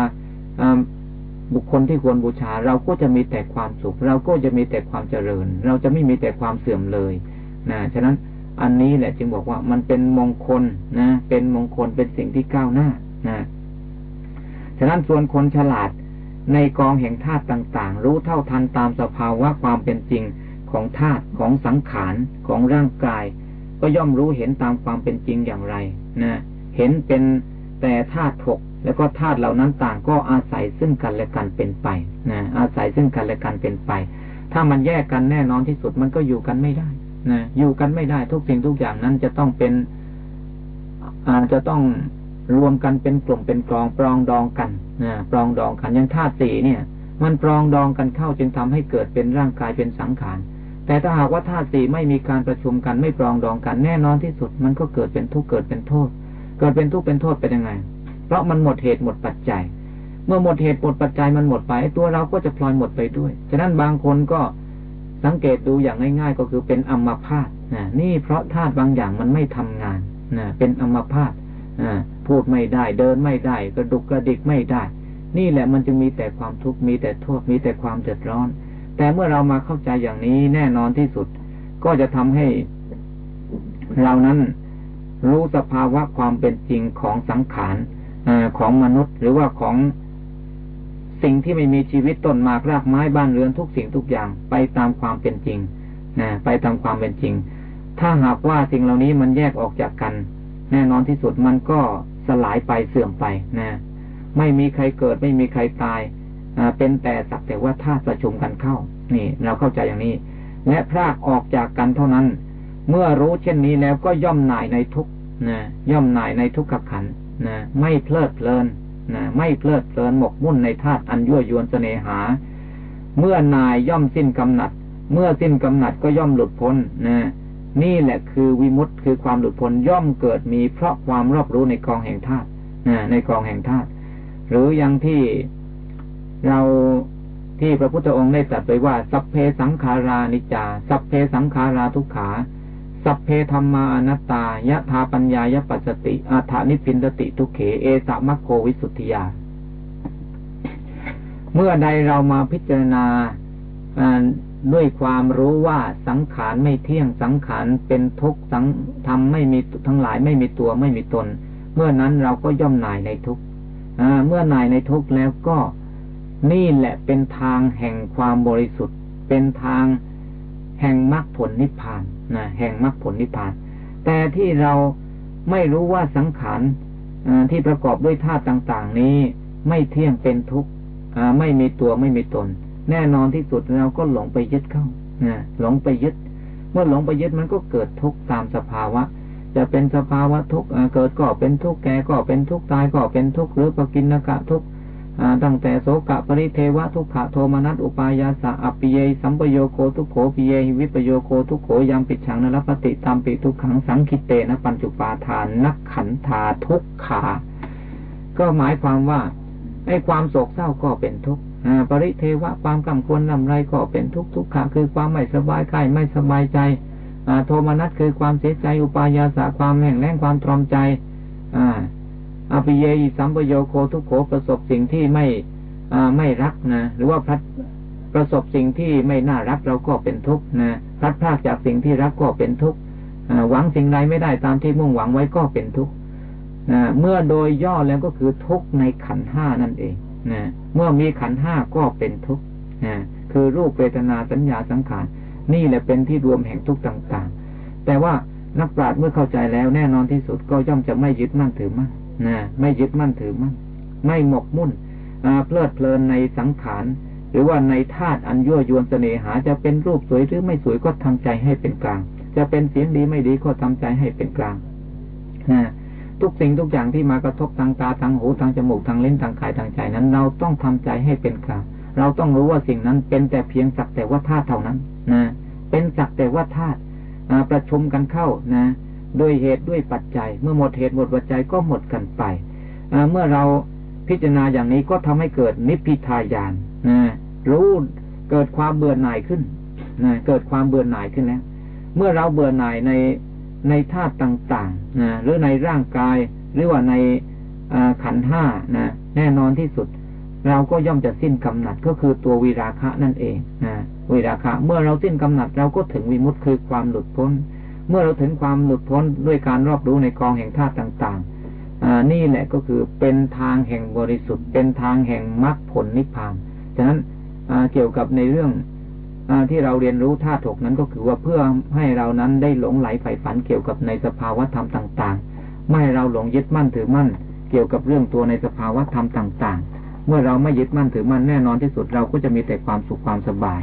บุคคลที่ควรบูชา เราก็จะมีแต่ความสุข เราก็จะมีแต่ความเจริญ เราจะไม่มีแต่ความเสื่อมเลยนะฉะนั้นอันนี้แหละจึงบอกว่ามันเป็นมงคลนะ เป็นมงคลเป็นสิ่งที่ก้าวหน้านะฉะนั้นส่วนคนฉลาดในกองแห่งธาตุต่าง ๆ รู้เท่าทันตามสภาวะความเป็นจริงของธาตุของสังขารของร่างกาย ก็ย่อมรู้เห็นตามความเป็นจริงอย่างไรนะ เห็นเป็นแต่ธาตุหกแล้วก็ธาตุเหล่านั้นต่างก็อาศัยซึ่งกันและกันเป็นไปนะอาศัยซึ่งกันและกันเป็นไป ถ้ามันแยกกันแน่นอนที่สุดมันก็อยู่กันไม่ได้นะอยู่กันไม่ได้ทุกสิ่งทุกอย่างนั้นจะต้องเป็นอาจจะต้องรวมกันเป็นกลุ่มเป็นกองปรองดองกันนะปรองดองกันอย่างธาตุสี่เนี่ย มันปรองดองกันเข้าจึงทำให้เกิดเป็นร่างกายเป็นสังขารแต่ถ้าหากว่าธาตุสี่ไม่มีการประชุมกันไม่ปรองดองกันแน่นอนที่สุด มันก็เกิดเป็นทุกข์เกิดเป็นโทษ เกิดเป็นทุกข์เป็นโทษเป็นยังไง เพราะมันหมดเหตุหมดปัจจัย เมื่อหมดเหตุหมดปัจจัยมันหมดไป ตัวเราก็จะพลอยหมดไปด้วย ฉะนั้นบางคนก็สังเกตดูอย่างง่าย ๆ ก็คือเป็นอัมพาตนะนี่เพราะธาตุบางอย่างมันไม่ทำงานนะเป็นอัมพาตพูดไม่ได้เดินไม่ได้ กระดุกกระดิกไม่ได้ นี่แหละมันจึงมีแต่ความทุกข์มีแต่โทษมีแต่ความเดือดร้อน แต่เมื่อเรามาเข้าใจอย่างนี้แน่นอนที่สุด ก็จะทำให้เรานั้น รู้สภาวะความเป็นจริงของสังขารอของมนุษย์ หรือว่าของสิ่งที่ไม่มีชีวิตต้นมากรากไม้บ้านเรือนทุกสิ่งทุกอย่างไปตามความเป็นจริงนะไปตามความเป็นจริง ถ้าหากว่าสิ่งเหล่านี้มันแยกออกจากกัน แน่นอนที่สุดมันก็สลายไปเสื่อมไปนะไม่มีใครเกิดไม่มีใครตายเป็นแต่สักแต่ว่าธาตุประชุมกันเข้า นี่ เราเข้าใจอย่างนี้ และพรากออกจากกันเท่านั้น เมื่อรู้เช่นนี้แล้วก็ย่อมหน่ายในทุก นะย่อมหน่ายในทุกขขันนะไม่เพลิดเพลินนะไม่เพลิดเพลินหมกมุ่นในธาตุอันยั่วยวนเสน่หา เมื่อนายย่อมสิ้นกำหนัด เมื่อสิ้นกำหนัดก็ย่อมหลุดพ้นนะนี่แหละคือวิมุตต์คือความหลุดพ้นย่อมเกิดมีเพราะความรอบรู้ในกองแห่งธาตุนะในกองแห่งธาตุหรืออย่างที่เราที่พระพุทธองค์ได้ตรัสไว้ว่า สัพเพสังขารานิจา สัพเพสังขาราทุกขา สัพเพธรรมาอนัตตายะธาปัญญายปัสติอาถานิพินตติทุเข เอสะมัคโควิสุทธิยา เมื่อใดเรามาพิจารณาด้วยความรู้ว่าสังขารไม่เที่ยงสังขารเป็นทุกข์สังทำไม่มีทั้งหลายไม่มีตัวไม่มีตน เมื่อนั้นเราก็ย่อมหน่ายในทุกข์เมื่อหน่ายในทุกข์แล้วก็นี่แหละเป็นทางแห่งความบริสุทธิ์ เป็นทางแห่งมรรคผลนิพพาน นะแห่งมรรคผลนิพพาน แต่ที่เราไม่รู้ว่าสังขารที่ประกอบด้วยธาตุต่างๆ นี้ไม่เที่ยงเป็นทุกข์ไม่มีตัวไม่มีตน แน่นอนที่สุดเราก็หลงไปยึดเข้านะหลงไปยึด เมื่อหลงไปยึดมันก็เกิดทุกข์ตามสภาวะ จะเป็นสภาวะทุกข์เกิดก็เป็นทุกข์แก่ก็เป็นทุกข์ตายก็เป็นทุกข์หรือปกินนกะทุกข์ ตั้งแต่โสกะปริเทวะทุกขะโทมนัสอุปายาสะอปิเยสัมปโยโคทุกโขปิเยวิปโยโคทุกโขยามปิดฉังนรปฏิตามปิทุกขังสังคิเตนะปัญจุปาทานนักขันธาทุกขา ก็หมายความว่าไอ้ความโศกเศร้าก็เป็นทุกข์ปริเทวะความกำควรลำไรก็เป็นทุกข์ทุกขะคือความไม่สบายกายไม่สบายใจโทมนัสคือความเสียใจอุปายาสะความแห่งแรงความตรอมใจ อ่า อภิเยสัมปโยโคทุกโขประสบสิ่งที่ไม่ไม่รักนะ หรือว่าพัดประสบสิ่งที่ไม่น่ารักเราก็เป็นทุกข์นะพัดพลาดจากสิ่งที่รักก็เป็นทุกข์หวังสิ่งใดไม่ได้ตามที่มุ่งหวังไว้ก็เป็นทุกข์นะเมื่อโดยย่อแล้วก็คือทุกข์ในขันห้านั่นเองนะเมื่อมีขันห้าก็เป็นทุกข์นะคือรูปเวทนาสัญญาสังขารนี่แหละเป็นที่รวมแห่งทุกข์ต่าง ๆ แต่ว่านักปราชญ์เมื่อเข้าใจแล้วแน่นอนที่สุดก็ย่อมจะไม่ยึดมั่นถือมั่น นะไม่ยึดมั่นถือมั่น ไม่หมกมุ่นเพลิดเพลินในสังขารหรือว่าในธาตุอันยั่วยวนเสน่หา จะเป็นรูปสวยหรือไม่สวยก็ทำใจให้เป็นกลาง จะเป็นเสียงดีไม่ดีก็ทำใจให้เป็นกลางนะทุกสิ่งทุกอย่างที่มากระทบทางตาทางหูทางจมูกทางลิ้นทางกายทางใจนั้น เราต้องทำใจให้เป็นกลาง เราต้องรู้ว่าสิ่งนั้นเป็นแต่เพียงสักแต่ว่าธาตุเท่านั้นนะเป็นสักแต่ว่าธาตุประชุมกันเข้านะ ด้วยเหตุด้วยปัจจัย เมื่อหมดเหตุหมดปัจจัยก็หมดกันไปเมื่อเราพิจารณาอย่างนี้ก็ทำให้เกิดนิพพิทายานนะรู้เกิดความเบื่อหน่ายขึ้นนะเกิดความเบื่อหน่ายขึ้นแล้ว เมื่อเราเบื่อหน่ายในในธาตุต่างๆนะหรือในร่างกายหรือว่าในขันห้านะแน่นอนที่สุด เราก็ย่อมจะสิ้นกำหนัดก็คือตัววิราคะนั่นเองนะวิราคะ เมื่อเราสิ้นกำหนัดเราก็ถึงวิมุตติคือความหลุดพ้น เมื่อเราถึงความหลุดพ้นด้วยการรอบรู้ในกองแห่งธาตุต่างๆนี่แหละก็คือเป็นทางแห่งบริสุทธิ์ เป็นทางแห่งมรรคผลนิพพาน ฉะนั้นเกี่ยวกับในเรื่องอที่เราเรียนรู้ธาตุถกนั้นก็คือว่าเพื่อให้เรานั้นได้หลงไหลใฝ่ฝันเกี่ยวกับในสภาวะธรรมต่างๆ ไม่ให้เราหลงยึดมั่นถือมั่น เกี่ยวกับเรื่องตัวในสภาวะธรรมต่าง ๆ เมื่อเราไม่ยึดมั่นถือมั่นแน่นอนที่สุดเราก็จะมีแต่ความสุขความสบาย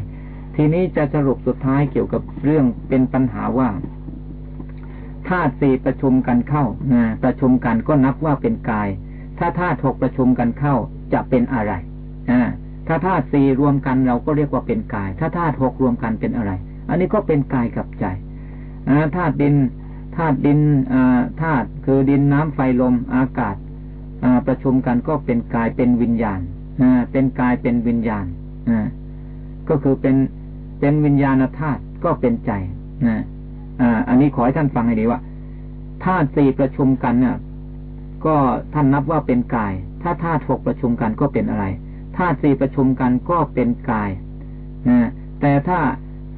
ทีนี้จะสรุปสุดท้ายเกี่ยวกับเรื่องเป็นปัญหาว่า ธาตุสี่ประชุมกันเข้าประชุมกันก็นับว่าเป็นกาย ถ้าธาตุหกประชุมกันเข้าจะเป็นอะไรถ้าธาตุสี่รวมกันเราก็เรียกว่าเป็นกาย ถ้าธาตุหกรวมกันเป็นอะไร อันนี้ก็เป็นกายกับใจธาตุดินธาตุดินธาตุคือดินน้ำไฟลมอากาศประชุมกันก็เป็นกายเป็นวิญญาณเป็นกายเป็นวิญญาณก็คือเป็นเป็นวิญญาณธาตุก็เป็นใจนะ อันนี้ขอให้ท่านฟังให้ดีว่าธาตุสี่ประชุมกันเนี่ยก็ท่านนับว่าเป็นกาย ถ้าธาตุหกประชุมกันก็เป็นอะไรธาตุสี่ประชุมกันก็เป็นกายนะแต่ถ้า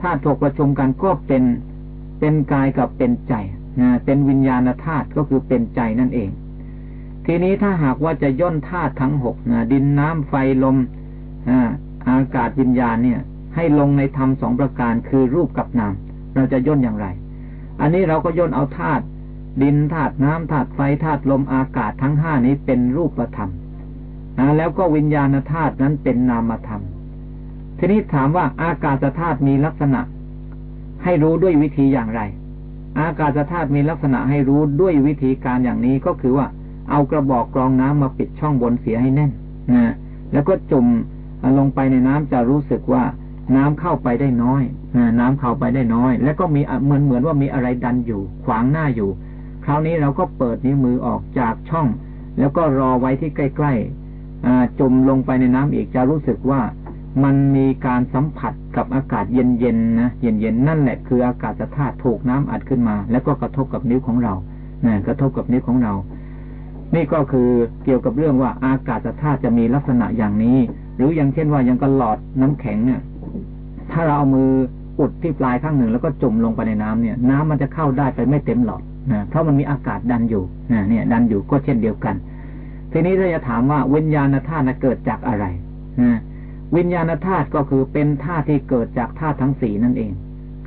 ธาตุหกประชุมกันก็เป็นเป็นกายกับเป็นใจนะเป็นวิญญาณธาตุก็คือเป็นใจนั่นเอง ทีนี้ถ้าหากว่าจะย่นธาตุทั้งหกนะดินน้ำไฟลมอากาศวิญญาณเนี่ย ให้ลงในธรรมสองประการคือรูปกับนาม เราจะย่นอย่างไร อันนี้เราก็ย่นเอาธาตุดินธาตุน้ำธาตุไฟธาตุลมอากาศทั้งห้านี้เป็นรูปธรรมนะแล้วก็วิญญาณธาตุนั้นเป็นนามธรรม ทีนี้ถามว่าอากาศธาตุมีลักษณะ ให้รู้ด้วยวิธีอย่างไร อากาศธาตุมีลักษณะให้รู้ด้วยวิธีการอย่างนี้ก็คือว่า เอากระบอกกรองน้ำมาปิดช่องบนเสียให้แน่นนะแล้วก็จุ่มลงไปในน้ำจะรู้สึกว่า น้ำเข้าไปได้น้อยน้ำเข้าไปได้น้อย แล้วก็มีเหมือนเหมือนว่ามีอะไรดันอยู่ ขวางหน้าอยู่ คราวนี้เราก็เปิดนิ้วมือออกจากช่อง แล้วก็รอไว้ที่ใกล้ๆจมลงไปในน้ำอีกจะรู้สึกว่ามันมีการสัมผัสกับอากาศเย็นๆนะเย็นๆนั่นแหละคืออากาศธาตุถูกน้ำอัดขึ้นมา แล้วก็กระทบกับนิ้วของเรานะกระทบกับนิ้วของเรา นี่ก็คือเกี่ยวกับเรื่องว่าอากาศธาตุจะมีลักษณะอย่างนี้ หรืออย่างเช่นว่ายังกระหลอดน้ำแข็งเนี่ย ถ้าเราเอามืออุดที่ปลายข้างหนึ่ง แล้วก็จุ่มลงไปในน้ำเนี่ย น้ำมันจะเข้าได้ไปไม่เต็มหลอดนะเพราะมันมีอากาศดันอยู่นะเนี่ย ดันอยู่ก็เช่นเดียวกัน ทีนี้เราจะถามว่าวิญญาณธาตุเกิดจากอะไรนะวิญญาณธาตุก็คือเป็นธาตุที่เกิดจากธาตุทั้งสี่นั่นเอง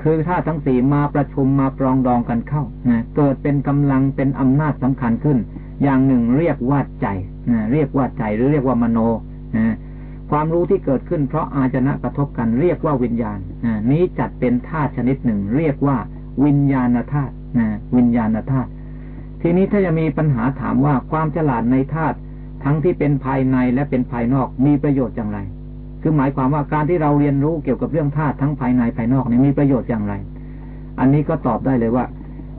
คือธาตุทั้งสี่มาประชุมมาปรองดองกันเข้านะเกิดเป็นกำลังเป็นอำนาจสำคัญขึ้น อย่างหนึ่งเรียกว่าใจนะเรียกว่าใจหรือเรียกว่ามโน ความรู้ที่เกิดขึ้นเพราะอาจนะกระทบกันเรียกว่าวิญญาณนี้จัดเป็นธาตุชนิดหนึ่ง เรียกว่าวิญญาณธาตุวิญญาณธาตุทีนี้ถ้าจะมีปัญหาถามว่าความฉลาดในธาตุทั้งที่เป็นภายในและเป็นภายนอกมีประโยชน์อย่างไร คือหมายความว่าการที่เราเรียนรู้เกี่ยวกับเรื่องธาตุทั้งภายในภายนอกนี่มีประโยชน์อย่างไร อันนี้ก็ตอบได้เลยว่า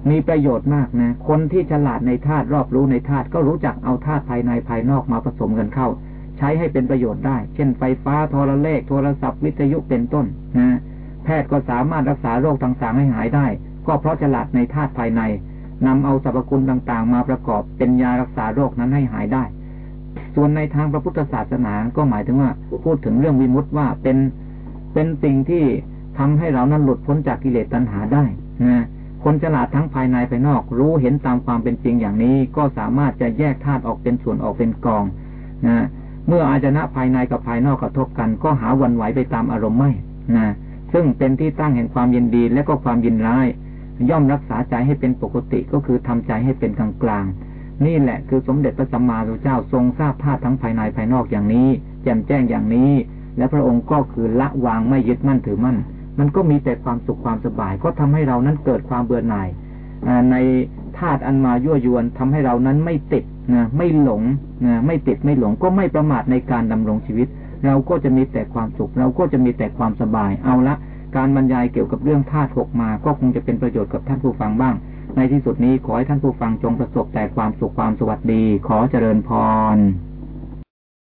มีประโยชน์มากนะ คนที่ฉลาดในธาตุรอบรู้ในธาตุก็รู้จักเอาธาตุภายในภายนอกมาผสมกันเข้า ใช้ให้เป็นประโยชน์ได้ เช่นไฟฟ้าโทรเลข โทรศัพท์วิทยุเป็นต้นนะแพทย์ก็สามารถรักษาโรคต่างๆให้หายได้ ก็เพราะฉลาดในธาตุภายในนำเอาสรรพคุณต่างๆ มาประกอบเป็นยารักษาโรคนั้นให้หายได้ ส่วนในทางพระพุทธศาสนาก็หมายถึงว่าพูดถึงเรื่องวิมุตติว่าเป็นเป็นสิ่งที่ทำให้เรานั้นหลุดพ้นจากกิเลสตัณหาได้นะคนฉลาดทั้งภายในภายนอก รู้เห็นตามความเป็นจริงอย่างนี้ ก็สามารถจะแยกธาตุออกเป็นส่วนออกเป็นกองนะ เมื่ออาจนะภายในกับภายนอกกระทบกัน ก็หาวันไหวไปตามอารมณ์ไม่นะซึ่งเป็นที่ตั้งแห่งความยินดีและก็ความยินร้าย ย่อมรักษาใจให้เป็นปกติก็คือทำใจให้เป็นกลางกลางนี่แหละคือสมเด็จพระสัมมาสัมพุทธเจ้าทรงทราบธาตุทั้งภายในภายนอกอย่างนี้ แจ่มแจ้งอย่างนี้ และพระองค์ก็คือละวางไม่ยึดมั่นถือมั่น มันก็มีแต่ความสุขความสบาย ก็ทำให้เรานั้นเกิดความเบื่อหน่ายใน ธาตุอันมายั่วยวนทำให้เรานั้นไม่ติดนะไม่หลงนะไม่ติดไม่หลงก็ไม่ประมาทในการดำรงชีวิต เราก็จะมีแต่ความสุข เราก็จะมีแต่ความสบายเอาละ การบรรยายเกี่ยวกับเรื่องธาตุหกมา ก็คงจะเป็นประโยชน์กับท่านผู้ฟังบ้าง ในที่สุดนี้ขอให้ท่านผู้ฟังจงประสบแต่ความสุขความสวัสดี ขอเจริญพร